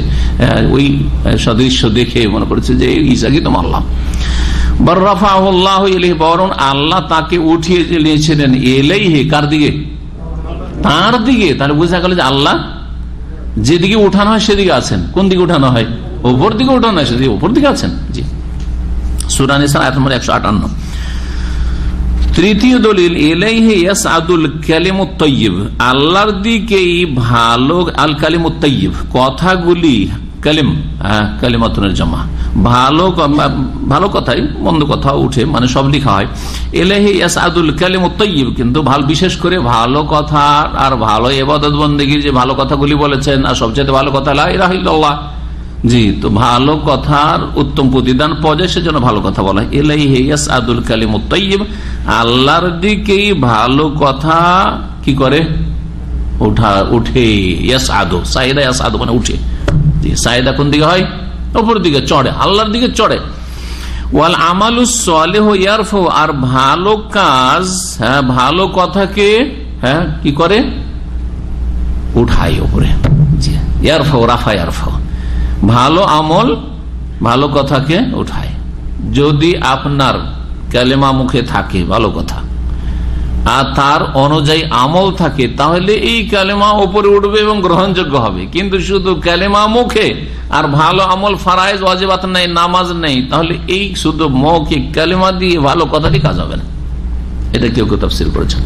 ওই সদৃশ্য দেখে মনে করেছে যে ঈসাকে তো মারলাম। বরং আল্লাহ তাকে উঠিয়ে নিয়েছিলেন। এলেই হে কার দিকে? তার দিকে তাহলে বোঝা গেল যে আল্লাহ যেদিকে উঠানো হয় সেদিকে আছেন। কোন দিকে উঠানো হয়? ওপর দিকে উঠানো হয়, সেদিকে ওপর দিকে আছেন। জি। সুরান একশো আটান্ন। তৃতীয় দলিল এলাইহাদুল কালিমুত্তয়িব আল্লাহর দিকেই ভালো আল কালিমুত্তয়িব কথাগুলি কালিম কালিমাতনের জমা। ভালো ভালো কথাই, মন্দ কথা উঠে মানে সব লিখা হয়। এলাহি আদুল কালিম তৈব কিন্তু ভালো বিশেষ করে ভালো কথা আর ভালো এবাদত বন্দীগীর যে ভালো কথাগুলি বলেছেন, আর সবচেয়ে ভালো কথা রাহিল্লাহ জি, তো ভালো কথার উত্তম প্রতিদান পাওয়া যায় সেজন্য ভালো কথা বলা হয়। এলাই হেয়াস আদুল কালিম তৈব আল্লাহর দিকেই ভালো কথা কি করে? উঠা উঠে ইয়াস আদো সাইদা ইয়াস আদো মানে উঠে। সাইদা কোন দিকে হয়? ওপর দিকে চড়ে, আল্লাহর দিকে চড়ে। ওয়াল আমালু আর ভালো কাজ হ্যাঁ ভালো কথাকে হ্যাঁ কি করে? উঠাই ওপরে ভালো আমল, ভালো কথাকে উঠায়। যদি আপনার ক্যালেমা মুখে থাকে, ভালো কথা। আর তার অনুযায়ী আমল থাকে তাহলে এই ক্যালেমা উপরে উঠবে এবং গ্রহণযোগ্য হবে। কিন্তু শুধু ক্যালেমা মুখে আর ভালো আমল ফারাইজ ওয়াজিবাত নেই নামাজ নেই তাহলে এই শুধু মৌখিক ক্যালেমা দিয়ে ভালো কথাটি কাজ হবে না। এটা কেউ কেউ তফসিল করেছেন।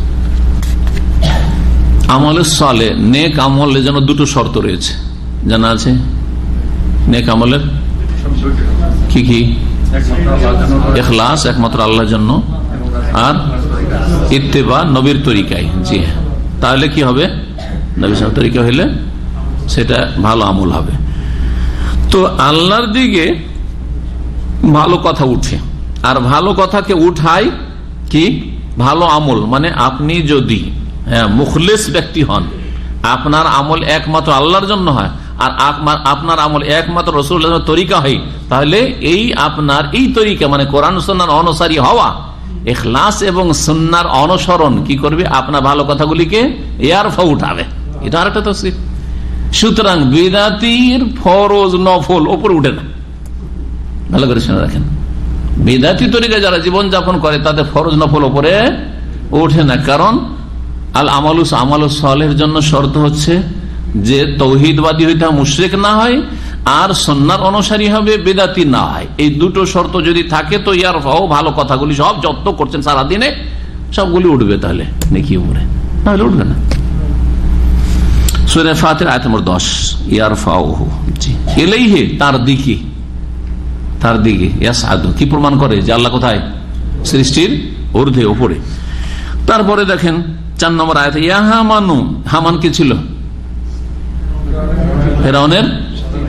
আমলের সলে নেক আমলের জন্য দুটো শর্ত রয়েছে। জানা আছে? নেক আমলের? কি কি? এখলাস একমাত্র আল্লাহর জন্য। আর? ইত্তেবা নবীর তরিকায়। জি তাহলে কি হবে? নবী তরিকা হইলে সেটা ভালো আমল হবে। তো আল্লাহর দিকে ভালো কথা উঠে। আর ভালো কথাকে উঠাই কি? ভালো আমল। মানে আপনি যদি হ্যাঁ মুখলেস ব্যক্তি হন, আপনার আমল একমাত্র আল্লাহর জন্য হয়, আর আপনার আমল একমাত্র রসুল তরিকা হয়, তাহলে এই আপনার এই তরিকা মানে কোরআন অনুসারী হওয়া এখলাস এবং সন্ন্যার অনুসরণ কি করবে? আপনার ভালো কথাগুলিকে এয়ারফা উঠাবে। এটা আর একটা তসির সুতরাং বেদাতির ফরজ নফল ওপরে উঠে না। ভালো করে শুনে রাখেন। বেদাতি তরিকা যারা জীবন যাপন করে, তাদের ফরজ নফল ওপরে ওঠে না। কারণ আল আমালুস আমালুস সলের জন্য শর্ত হচ্ছে যে, তৌহিদবাদী হইতে মুশ্রেক না হয় আর সন্ন্যার অনুসারী হবে বেদাতি না হয় এই দুটো শর্ত যদি থাকে তো ইয়ার ভালো কথাগুলি সব যত্ন করছেন সারাদিনে, সবগুলি উঠবে তাহলে, নাকি উপরে। তাহলে উঠবে না। তার তার কি প্রমাণ করে যে আল্লাহ কোথায়? সৃষ্টির ওপরে তারপরে দেখেন, চার নম্বর আয়াত ইয়া হামানু হামান কি ছিল?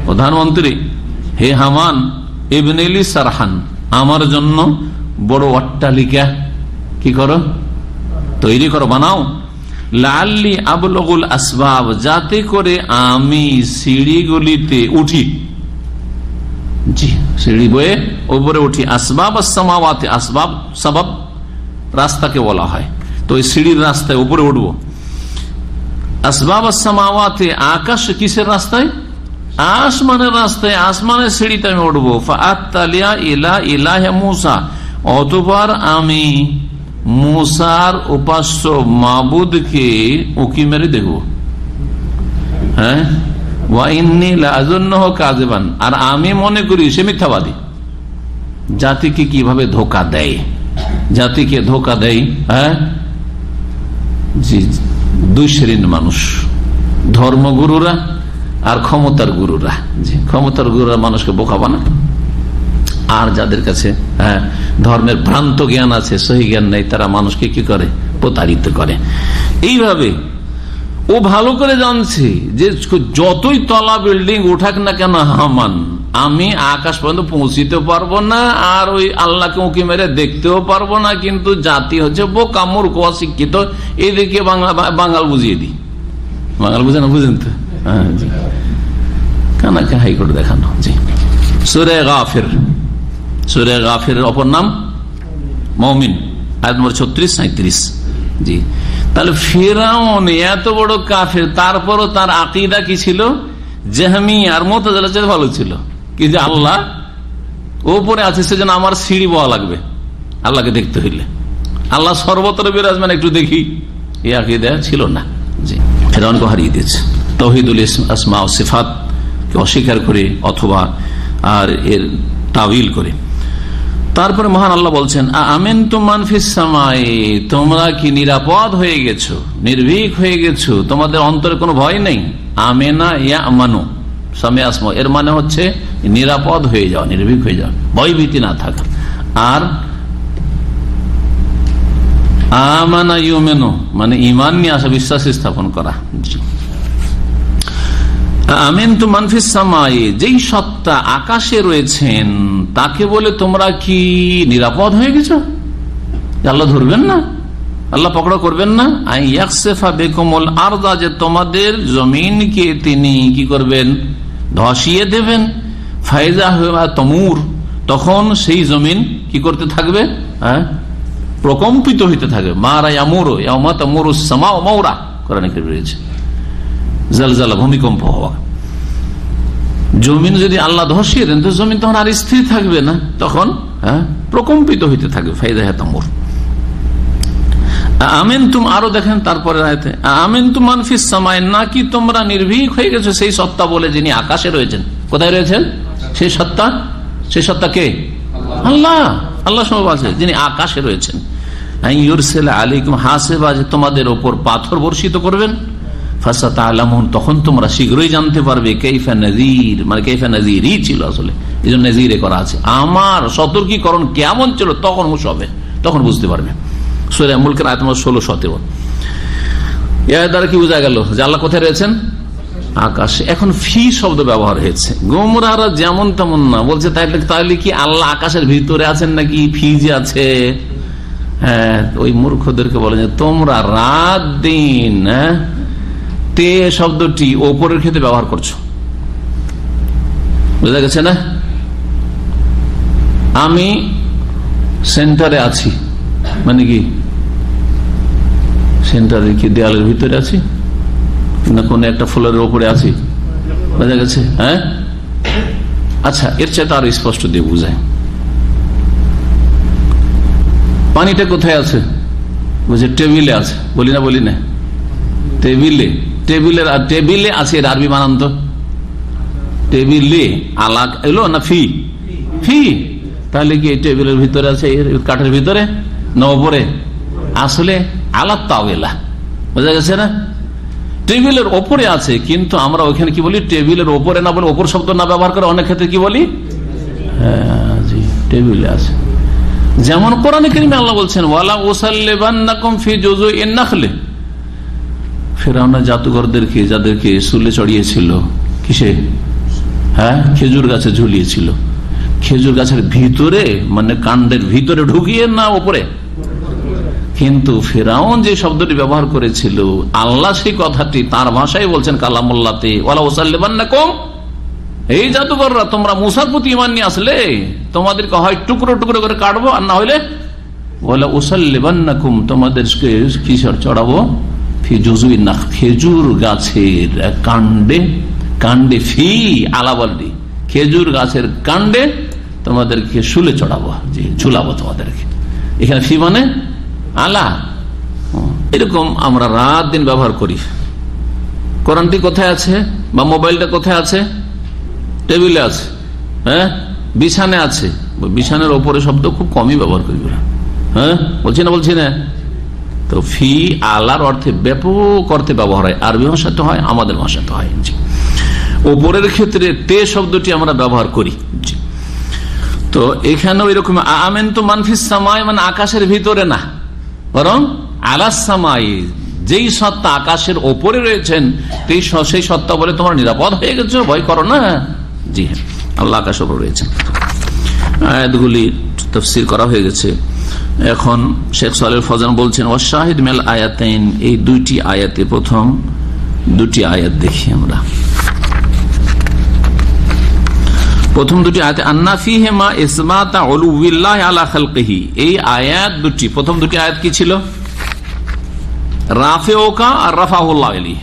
প্রধানমন্ত্রী, হে হামান ইবনেলি সারহান, আমার জন্য বড় অট্টালিকা কি করো? তৈরি করো, বানাও। লাল্লি আবলগুল আসবাব, যাতে করে আমি সিঁড়িগুলিতে উঠি। জি, সিঁড়ি বয়ে উপরে উঠি। আসবাব সামাওয়াতে আসবাব সবাব, রাস্তাকে বলা হয়। তো ওই সিঁড়ির রাস্তায় উপরে উঠবো। আসবাব সামাওয়াতে আকাশ কিসের রাস্তায়? আসমানের রাস্তায়, আসমানের সিঁড়িতে আমি উঠবো। ফালিয়া ইলা মুসা। অতবার আমি মুসার উপাস্য মাবুদকে উকি মেরে দেখব। হ্যাঁ? আর আমি মনে করি সে মিথ্যাবাদী। জাতিকে কীভাবে ধোকা দেয়? জাতিকে ধোকা দেয় হ্যাঁ? দুই শ্রেণির মানুষ। ধর্মগুরুরা আর ক্ষমতার গুরুরা, জি, ক্ষমতার গুরুরা মানুষকে বোকা বানায়। আর যাদের কাছে হ্যাঁ ধর্মের ভ্রান্ত জ্ঞান আছে, সহি জ্ঞান নেই, তারা মানুষকে কি করে? প্রতারিত করে। এইভাবে ও ভালো করে জানছে যে যতই তলা বিল্ডিং উঠাক না কেন, হামান, আমি আকাশ পর্যন্ত পৌঁছিতে পারব না, আর ওই আল্লাহকে উঁকি মেরে দেখতেও পারব না, কিন্তু জাতি হচ্ছে বোকা, মূর্খ, অশিক্ষিত। এদিকে বাংলা বাঙাল বুঝিয়ে দিই। বাঙাল বুঝে না, বুঝেন তো? কানাকে হাইকোর্ট দেখানো, জি। সুরে গাফের। সুরে গাফের অপর নাম মমিন। আয়াত নম্বর ছত্রিশ সাঁত্রিশ জি। তাহলে ফেরাউন এত বড় কাফের, তারপরও তার আকিদা কি ছিল? জেহামি আর মতো ভালো ছিল। কি যে আল্লাহ, ওপরে আছে সেজন্য আমার সিঁড়ি বওয়া লাগবে, আল্লাহকে দেখতে হইলে। আল্লাহ সর্বত্র বিরাজমান, একটু দেখি। এ আকিদা ছিল না। জি। ফেরাউনকে হারিয়ে দিয়েছে। তহিদুল আসমা ও সিফাত অস্বীকার করে অথবা আর এর তাবিল করে। তারপরে মহান আল্লাহ বলছেন আমেন তো মানফিসামাই তোমরা কি নিরাপদ হয়ে গেছো? নির্ভীক হয়ে গেছো? তোমাদের অন্তরে কোনো ভয় নেই? আমেনা ইয়া আমানু সামে আসমা, এর মানে হচ্ছে নিরাপদ হয়ে যাও, নির্ভীক হয়ে যাও, ভয়ভীতি না থাকা। আর আমানা ইউমেনো মানে ইমান নিয়ে আসা, বিশ্বাস স্থাপন করা। আমিন তো মানফিস সামাই, যেই সত্তা আকাশে রয়েছেন, তাকে বলে তোমরা কি নিরাপদ হয়ে গেছো? আল্লাহ ধরবেন না? আল্লাহ পকড়া করবেন না? ইয়াকসেফা বেকমল আরদা, যে তোমাদের জমিনকে তিনি কি করবেন? ধসিয়ে দেবেন। ফায়জা তমুর, তখন সেই জমিন কি করতে থাকবে? হ্যাঁ? প্রকম্পিত হইতে থাকবে। মারা ইয়ামুরো ইয়ামা তমুর সামা মৌরা কোরআন রয়েছে। জলজালা ভূমিকম্প হওয়া। জমিন যদি আল্লাহ ধসিয়ে দেন, তো জমিন তখন আর স্থির থাকবে না। তখন হ্যাঁ প্রকম্পিত হইতে থাকবে। ফাইদা হেতামুর আমেন তুম আরও দেখেন তারপরে আমেন তুম মানফিস নাকি তোমরা নির্ভীক হয়ে গেছো সেই সত্তা বলে যিনি আকাশে রয়েছেন। কোথায় রয়েছেন? সেই সত্তা? সেই সত্তা কে? আল্লাহ। আল্লাহ সব আছে, যিনি আকাশে রয়েছেন। আলিকুম হাসেবা, যে তোমাদের ওপর পাথর বর্ষিত করবেন। তখন তোমরা শীঘ্রই জানতে পারবে কেইফা নজির মানে নজিরই ছিল আসলে। এই জন্য করা আছে। আমার সতর্কীকরণ কেমন ছিল, তখন হবে, তখন বুঝতে পারবে। সোরে মুলকের আয়তম ষোলো, সতেরো। এর দ্বারা কি বোঝা গেল যে আল্লাহ কোথায় রয়েছেন? আকাশে। এখন ফি শব্দ ব্যবহার হয়েছে। গোমরারা যেমন তেমন না, বলছে তাইলে তাহলে কি আল্লাহ আকাশের ভিতরে আছেন নাকি ফিজে আছে? হ্যাঁ ওই মূর্খদেরকে বলে যে, তোমরা রাত দিন হ্যাঁ তে শব্দটি ওপরের ক্ষেত্রে ব্যবহার করছ। বুঝা গেছে না? আমি সেন্টারে আছি। মানে কি? সেন্টারে কি দেয়ালের ভিতরে আছি? না কোন একটা ফ্লোরের ওপরে আছি? বোঝা গেছে? হ্যাঁ? আচ্ছা এর চেয়ে আরও স্পষ্ট দিয়ে বুঝায় পানিটা কোথায় আছে? বুঝে টেবিলে আছে। বলি না বলি না। টেবিলে? টেবিলের টেবিলে আছে এর আরবি বানান টেবিলে আলাক এলো না ফি? ফি। তাহলে কি টেবিলের ভিতরে আছে? কাঠের ভিতরে? না ওপরে আসলে আলাপ তাওয়েলা। বোঝা গেছে না? টেবিলের ওপরে আছে, কিন্তু আমরা ওখানে কি বলি? টেবিলের ওপরে না বলে ওপর শব্দ না ব্যবহার করে অনেক ক্ষেত্রে কি বলি? হ্যাঁ টেবিলে আছে। যেমন কোরআন করিমে আল্লাহ বলছেন, ওয়ালা ওসাল্লেবান্নাকুম ফি জুজু ইন্নাখলে ফেরাউনা জাদুঘরদেরকে যাদেরকে সুলে চড়িয়েছিল। কিসে? হ্যাঁ? খেজুর গাছে ঝুলিয়েছিল। খেজুর গাছের ভিতরে মানে কাণ্ডের ভিতরে ঢুকিয়ে না ওপরে কিন্তু ফেরাউন যে শব্দটি ব্যবহার করেছিল, আল্লাহ সেই কথাটি তার ভাষায় বলছেন, কালামুল্লাতে ওয়ালা ওসাল্লেবান না কম এই জাদুকররা তোমরা মুসার প্রতি ইমান নিয়ে আসলে, তোমাদেরকে হয় টুকরো টুকরো করে কাটবো, আর না হলে বলে ওসাল্লেবান না কুম তোমাদেরকে কিসের চড়াবো? খেজুর গাছের কাণ্ডে কাণ্ডে ফি আলাবাল্লি, খেজুর গাছের কাণ্ডে তোমাদেরকে শুলে চড়াবো জি ঝুলাবো তোমাদেরকে। এখানে ফি মানে আলা। এরকম আমরা রাত দিন ব্যবহার করি। কোরআনটি কোথায় আছে? বা মোবাইলটা কোথায় আছে? টেবিলে আছে। হ্যাঁ? বিছানে আছে। বিছানের ওপরে শব্দ খুব কমই ব্যবহার করি হ্যাঁ? বলছি না বলছি না? তো ফি আলার অর্থে ব্যাপক অর্থে ব্যবহার হয়। আরবি ভাষাতে হয়, আমাদের ভাষাতে হয়। ওপরের ক্ষেত্রে তে শব্দটি আমরা ব্যবহার করি। তো এখানেও এরকম আমেন তো মানফিস সামায় মানে আকাশের ভিতরে না। বরং আলাস সামাই, যেই সত্তা আকাশের ওপরে রয়েছেন, সেই সত্তা বলে তোমার নিরাপদ হয়ে গেছে, ভয় করো না। জি হ্যাঁ আল্লাহ আকাশ ওপর রয়েছেন। আয়াতগুলি তফসির করা হয়ে গেছে। এখন শেখ সাল ফজান বলছেন ও শাহিদ মেল আয়াতাইন এই দুইটি আয়াতে প্রথম, দুটি আয়াত দেখি আমরা। প্রথম দুটি আয়াত এই আয়াত দুটি, প্রথম দুটি আয়াত কি ছিল? রাফে ওকা আর আলী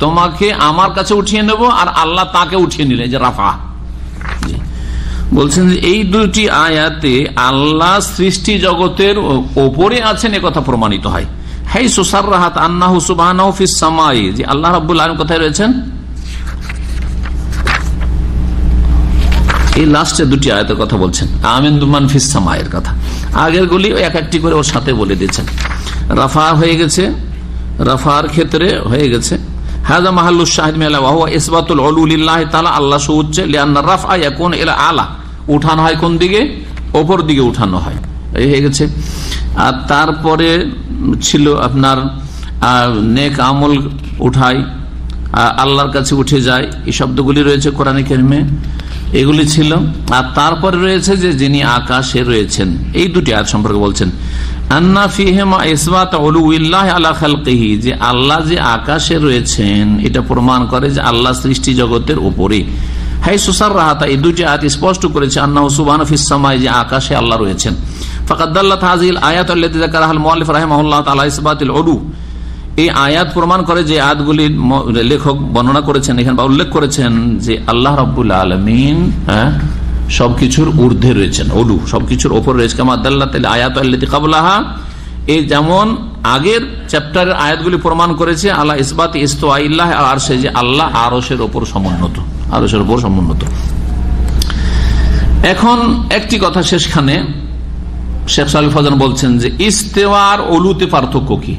তোমাকে আমার কাছে উঠিয়ে নেব আর আল্লাহ তাকে উঠিয়ে নিলেন যে রাফা। বলছেন যে এই দুটি আয়াতে আল্লাহ সৃষ্টি জগতের ওপরে আছেন কথা প্রমাণিত হয়। হাই সুসার রাহাত আন্না হুসুবাহ যে আল্লাহ রাবুল আলম কোথায় রয়েছেন? এই লাস্টে দুটি আয়াতের কথা বলছেন। আমিন্দুমান ফিসামায়ের কথা। আগের গুলি এক একটি করে ওর সাথে বলে দিয়েছেন। রাফা হয়ে গেছে। রাফার ক্ষেত্রে হয়ে গেছে। হাজা মাহাল্লুর শাহিদ মেলা ইসবাতুল অলুল্লাহ তালা আল্লাহ সুউচ্ছে লিয়ান্না রাফা কোন এলা আলা। উঠানো হয় কোন দিকে? ওপর দিকে উঠানো হয়। এই হয়ে গেছে। আর তারপরে ছিল আপনার নেক আমল উঠাই আল্লাহর কাছে উঠে যায় এই শব্দগুলি রয়েছে কোরআন কেরমে। এগুলি ছিল। আর তারপরে রয়েছে যে যিনি আকাশে রয়েছেন। এই দুটি আয়াত সম্পর্কে বলছেন। আন্না যে আল্লাহ যে আকাশে রয়েছেন, এটা প্রমাণ করে যে আল্লাহ সৃষ্টি জগতের উপরে হাই সুসার রাহাতা এই দুটি আয়াত স্পষ্ট করেছে আন্না ফিসামাই যে আকাশে আল্লাহ রয়েছেন। আয়াত এই আয়াত প্রমাণ করে যে আয়াতগুলির লেখক বর্ণনা করেছেন, এখানে উল্লেখ করেছেন যে আল্লাহ রব্বুল আলমিন হ্যাঁ সবকিছুর ঊর্ধ্বে রয়েছেন অলু সবকিছুর ওপর রয়েছে। কামাদাল্লাহ আয়াত কাবলাহা এই যেমন আগের চ্যাপ্টারের আয়াতগুলি প্রমাণ করেছে আল্লাহ ইসবাত ইস্তাহ আর সে যে আল্লাহ আরসের ওপর সমুন্নত আরসের ওপর সমুন্নত। এখন একটি কথা শেষখানে শেখ সাল ফজান বলছেন যে, ইস্তেওয়ার অলুতে পার্থক্য কি?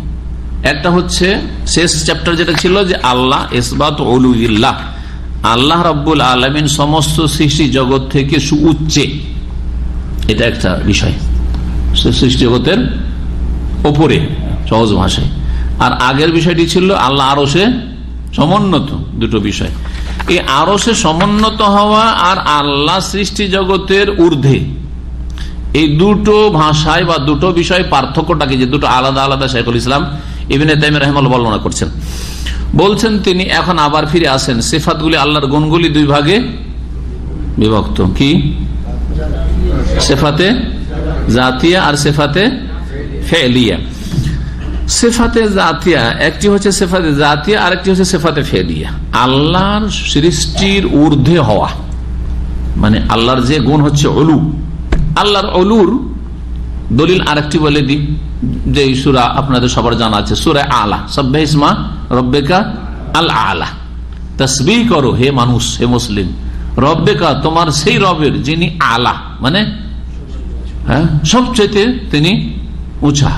একটা হচ্ছে শেষ চ্যাপ্টার যেটা ছিল যে, আল্লাহ, ইসবাত অলুল্লাহ আল্লাহ রব্বুল আলমিন সমস্ত সৃষ্টি জগৎ থেকে সুউচ্চে। এটা একটা বিষয়। সৃষ্টি জগতের ওপরে, সহজ ভাষায়। আর আগের বিষয়টি ছিল আল্লাহ আরও সে সমুন্নত, দুটো বিষয়। এই আরও সে সমুন্নত হওয়া আর আল্লাহ সৃষ্টি জগতের ঊর্ধ্বে, এই দুটো ভাষায় বা দুটো বিষয় পার্থক্যটাকে যে দুটো আলাদা আলাদা শেখুল ইসলাম ইবিন তাইমের রহমাল বর্ণনা করছেন। বলছেন তিনি, এখন আবার ফিরে আসেন। সেফাতগুলি আল্লাহর গুণগুলি দুই ভাগে বিভক্ত। কি? সেফাতে জাতিয়া আর সেফাতে ফেলিয়া। সেফাতে জাতিয়া, একটি হচ্ছে সেফাতে জাতিয়া আর একটি হচ্ছে সেফাতে ফেলিয়া। আল্লাহর সৃষ্টির ঊর্ধ্বে হওয়া। মানে আল্লাহর যে গুণ হচ্ছে অলু আল্লাহর অলুর দলিল আরেকটি বলে দি যে সুরা আপনাদের সবার জানা আছে, সুরা আলা। সব্বে ইসমা রব্বেকা আল আলা তসবি করো হে মানুষ, হে মুসলিম। রব্বেকা তোমার সেই রবের যিনি আলা মানে হ্যাঁ সবচেয়ে তিনি উঁচা,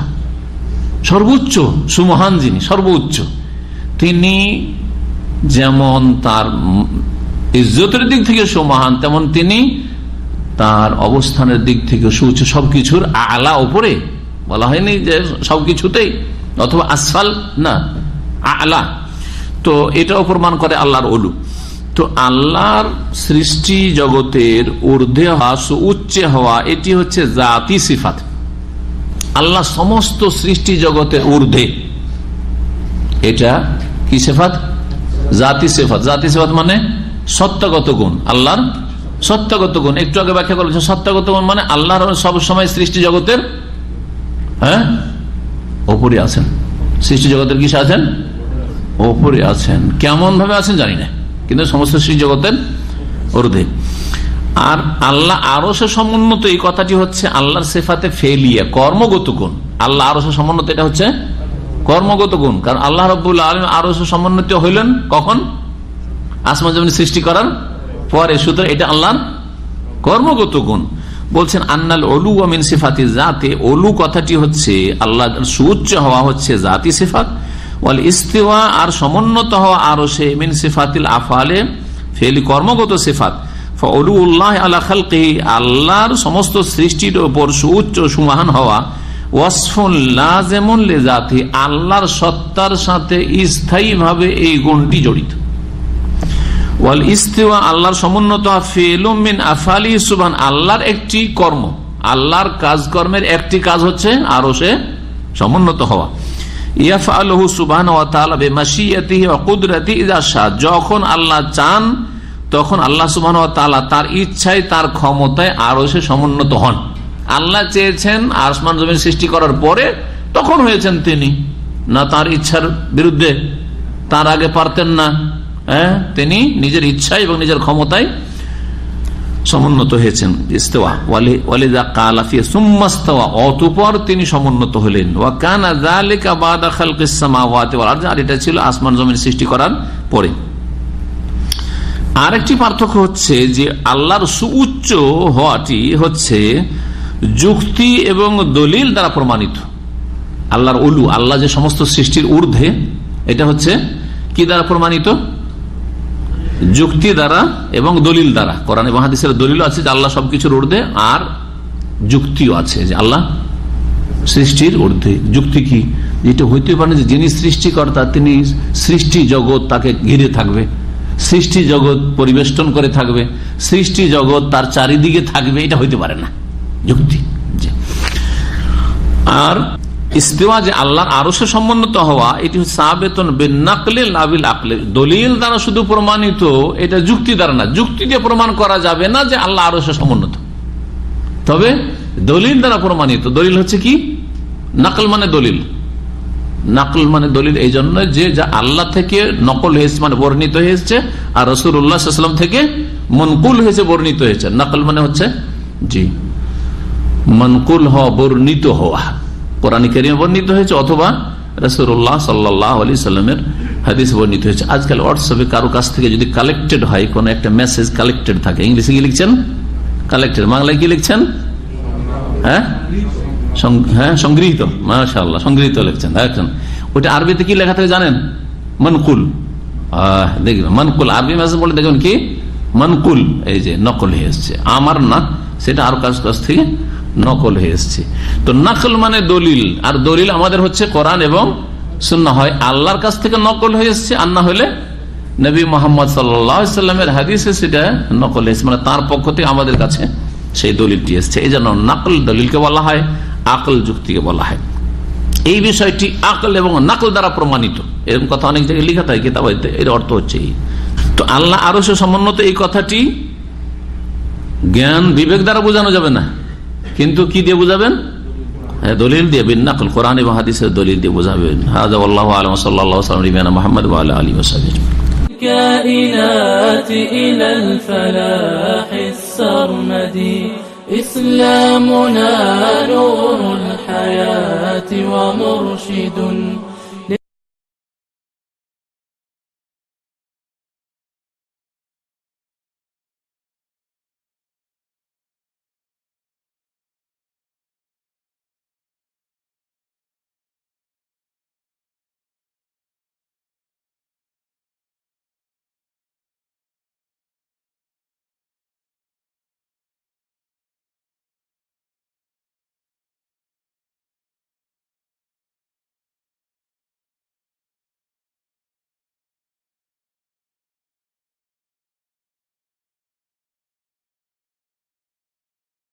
সর্বোচ্চ, সুমহান যিনি, সর্বোচ্চ। তিনি যেমন তার ইজ্জতের দিক থেকে সুমহান, তেমন তিনি তার অবস্থানের দিক থেকে সুউচ্চ। সবকিছুর আলা ওপরে বলা হয়নি যে সবকিছুতেই অথবা আসফাল, না, আলা। তো এটাও প্রমাণ করে আল্লাহর অলু তো আল্লাহর সৃষ্টি জগতের ঊর্ধ্বে হওয়া উচ্চে হওয়া, এটি হচ্ছে জাতি সিফাত। আল্লাহ সমস্ত সৃষ্টি জগতের ঊর্ধ্বে। এটা কি সেফাত? জাতি সেফাত। জাতি সেফাত মানে সত্যগত গুণ, আল্লাহর সত্যগত গুণ। একটু আগে ব্যাখ্যা করেছে সত্যগত গুণ মানে আল্লাহর সবসময় সৃষ্টি জগতের হ্যাঁ? ওপরে আছেন। সৃষ্টি জগতের কিসে আছেন? ওপরে আছেন। কেমন ভাবে আছেন জানি না, কিন্তু সমস্ত সৃষ্টি জগতের ঊর্ধ্বে আর আল্লাহ আরও সে সমুন্নত, এই কথাটি হচ্ছে আল্লাহর সেফাতে ফেলিয়া, কর্মগত গুণ। আল্লাহ আরও সে সমুন্নত, এটা হচ্ছে কর্মগত গুণ। কারণ আল্লাহ রবুল্লা আলম আরও সে সমুন্নত হইলেন কখন? আসমান জমিন সৃষ্টি করার পরে। সুতরাং এটা আল্লাহর কর্মগত গুণ। বলছেন, আন্নাল অলু আমিন সিফাতি জাতে অলু কথাটি হচ্ছে আল্লাহ সুউচ্চ হওয়া হচ্ছে জাতি সিফাত। ইস্তেওয়া, আর সমুন্নত হওয়া আরও সে, মিন সিফাতিল আফালে, ফেলি কর্মগত সিফাত। উল্লাহ আল্লাহ খালকে, আল্লাহর সমস্ত সৃষ্টির ওপর সুউচ্চ সুমাহান হওয়া। লেজাতি আল্লাহর সত্তার সাথে স্থায়ী ভাবে এই গুণটি জড়িত। ওয়াল ইস্তেওয়া, আল্লাহর সমুন্নত ফেলুমিন আফালি সুবান আল্লাহর একটি কর্ম। আল্লাহর কাজকর্মের একটি কাজ হচ্ছে আরও সে সমুন্নত হওয়া। ইয়াফআলহু সুবহানাহু ওয়া তাআলা বিমাশিয়াতিহি ওয়া কুদরাতিহি ইযা যখন আল্লাহ চান, তখন আল্লাহ তাআলা তার ইচ্ছায়, তার ক্ষমতায় আরও সে সমুন্নত হন। আল্লাহ চেয়েছেন আসমান জমিন সৃষ্টি করার পরে, তখন হয়েছেন তিনি। না তার ইচ্ছার বিরুদ্ধে। তার আগে পারতেন না। হ্যাঁ? তিনি নিজের ইচ্ছা এবং নিজের ক্ষমতায় সমুন্নত হয়েছেন। ওয়ালিদা কালাফিয়া অতপর তিনি সমুন্নত হলেন। ওয়া কানা যালিকা বাদা খালকিস আর এটা ছিল আসমান জমিন সৃষ্টি করার পরে। আরেকটি পার্থক্য হচ্ছে যে আল্লাহর সুউচ্চ হওয়াটি হচ্ছে যুক্তি এবং দলিল দ্বারা প্রমাণিত। আল্লাহর উলু, আল্লাহ যে সমস্ত সৃষ্টির ঊর্ধ্বে, এটা হচ্ছে কি দ্বারা প্রমাণিত? যুক্তি দ্বারা এবং দলিল দ্বারা। কোরআন এবং হাদিসের দলিল আছে যে আল্লাহ সবকিছুর ঊর্ধ্বে আর যুক্তিও আছে যে আল্লাহ সৃষ্টির ঊর্ধ্বে যুক্তি কি? যেটা হইতে পারে যে যিনি সৃষ্টিকর্তা, তিনি সৃষ্টি জগৎ তাকে ঘিরে থাকবে। সৃষ্টি জগৎ পরিবেষ্টন করে থাকবে। সৃষ্টি জগৎ তার চারিদিকে থাকবে, এটা হইতে পারে না। যুক্তি। আর ইস্তেওয়া যে আল্লাহর আরও সে সমন্বিত হওয়া, এটি আকলে। দলিল দ্বারা শুধু প্রমাণিত, এটা যুক্তি দ্বারা না। যুক্তি দিয়ে প্রমাণ করা যাবে না যে আল্লাহ আরও সে সমন্বিত তবে দলিল দ্বারা প্রমাণিত। দলিল হচ্ছে কি? নাকল মানে দলিল। নাকল মানে দলিল এই জন্য যে যা আল্লাহ থেকে নকল হয়েছে মানে বর্ণিত হয়েছে, আর রসুল উল্লাহাম থেকে মনকুল হয়েছে, বর্ণিত হয়েছে। নকল মানে হচ্ছে, জি, মনকুল হওয়া, বর্ণিত হওয়া। কোরআন করিমে বর্ণিত হয়েছে অথবা রসুল্লাহ সাল্লাহ আলি সাল্লামের হাদিস বর্ণিত হয়েছে। আজকাল হোয়াটসঅ্যাপে কারও কাছ থেকে যদি কালেক্টেড হয়, কোন একটা মেসেজ কালেক্টেড থাকে, ইংলিশে কি লিখছেন? কালেক্টেড বাংলায় কি লিখছেন? হ্যাঁ? হ্যাঁ সংগৃহীত। মাশাল্লাহ সংগৃহীত লিখছেন। দেখছেন ওইটা আরবিতে কি লেখা থাকে জানেন? মনকুল। দেখবেন, মনকুল। আরবি মেসেজ বলে দেখবেন কি? মনকুল। এই যে, নকল হয়ে এসছে। আমার না, সেটা আর কাছ কাছ থেকে নকল হয়ে এসছে। তো নকল মানে দলিল, আর দলিল আমাদের হচ্ছে কোরআন এবং সুন্না হয়। আল্লাহর কাছ থেকে নকল হয়ে এসছে, আর না হলে নবী মোহাম্মদ সাল্লামের হাদিসে সেটা নকল এসছে মানে তার পক্ষ থেকে আমাদের কাছে সেই দলিলটি এসছে। এই জন্য নকল দলিলকে বলা হয়, আকল যুক্তিকে বলা হয়। এই বিষয়টি আকল এবং নাকল দ্বারা প্রমাণিত। এরকম কথা অনেক জায়গায় লিখা থাকে, কিতাব এর অর্থ হচ্ছে এই। তো আল্লাহ আরও সে সমন্বত এই কথাটি জ্ঞান বিবেক দ্বারা বোঝানো যাবে না। কিন্তু কি দিয়ে বুঝাবেন দলিল দিয়ে বিন নাকল কোরআন এবং হাদিসের দলিল দিয়ে বুঝাবেন হাজা আল্লাহ আলম সাল্লাহ সাল্লাম রিবানা মোহাম্মদ আলী ওসাবির الكائنات إلى الفلاح السرمدي إسلامنا نور الحياة ومرشد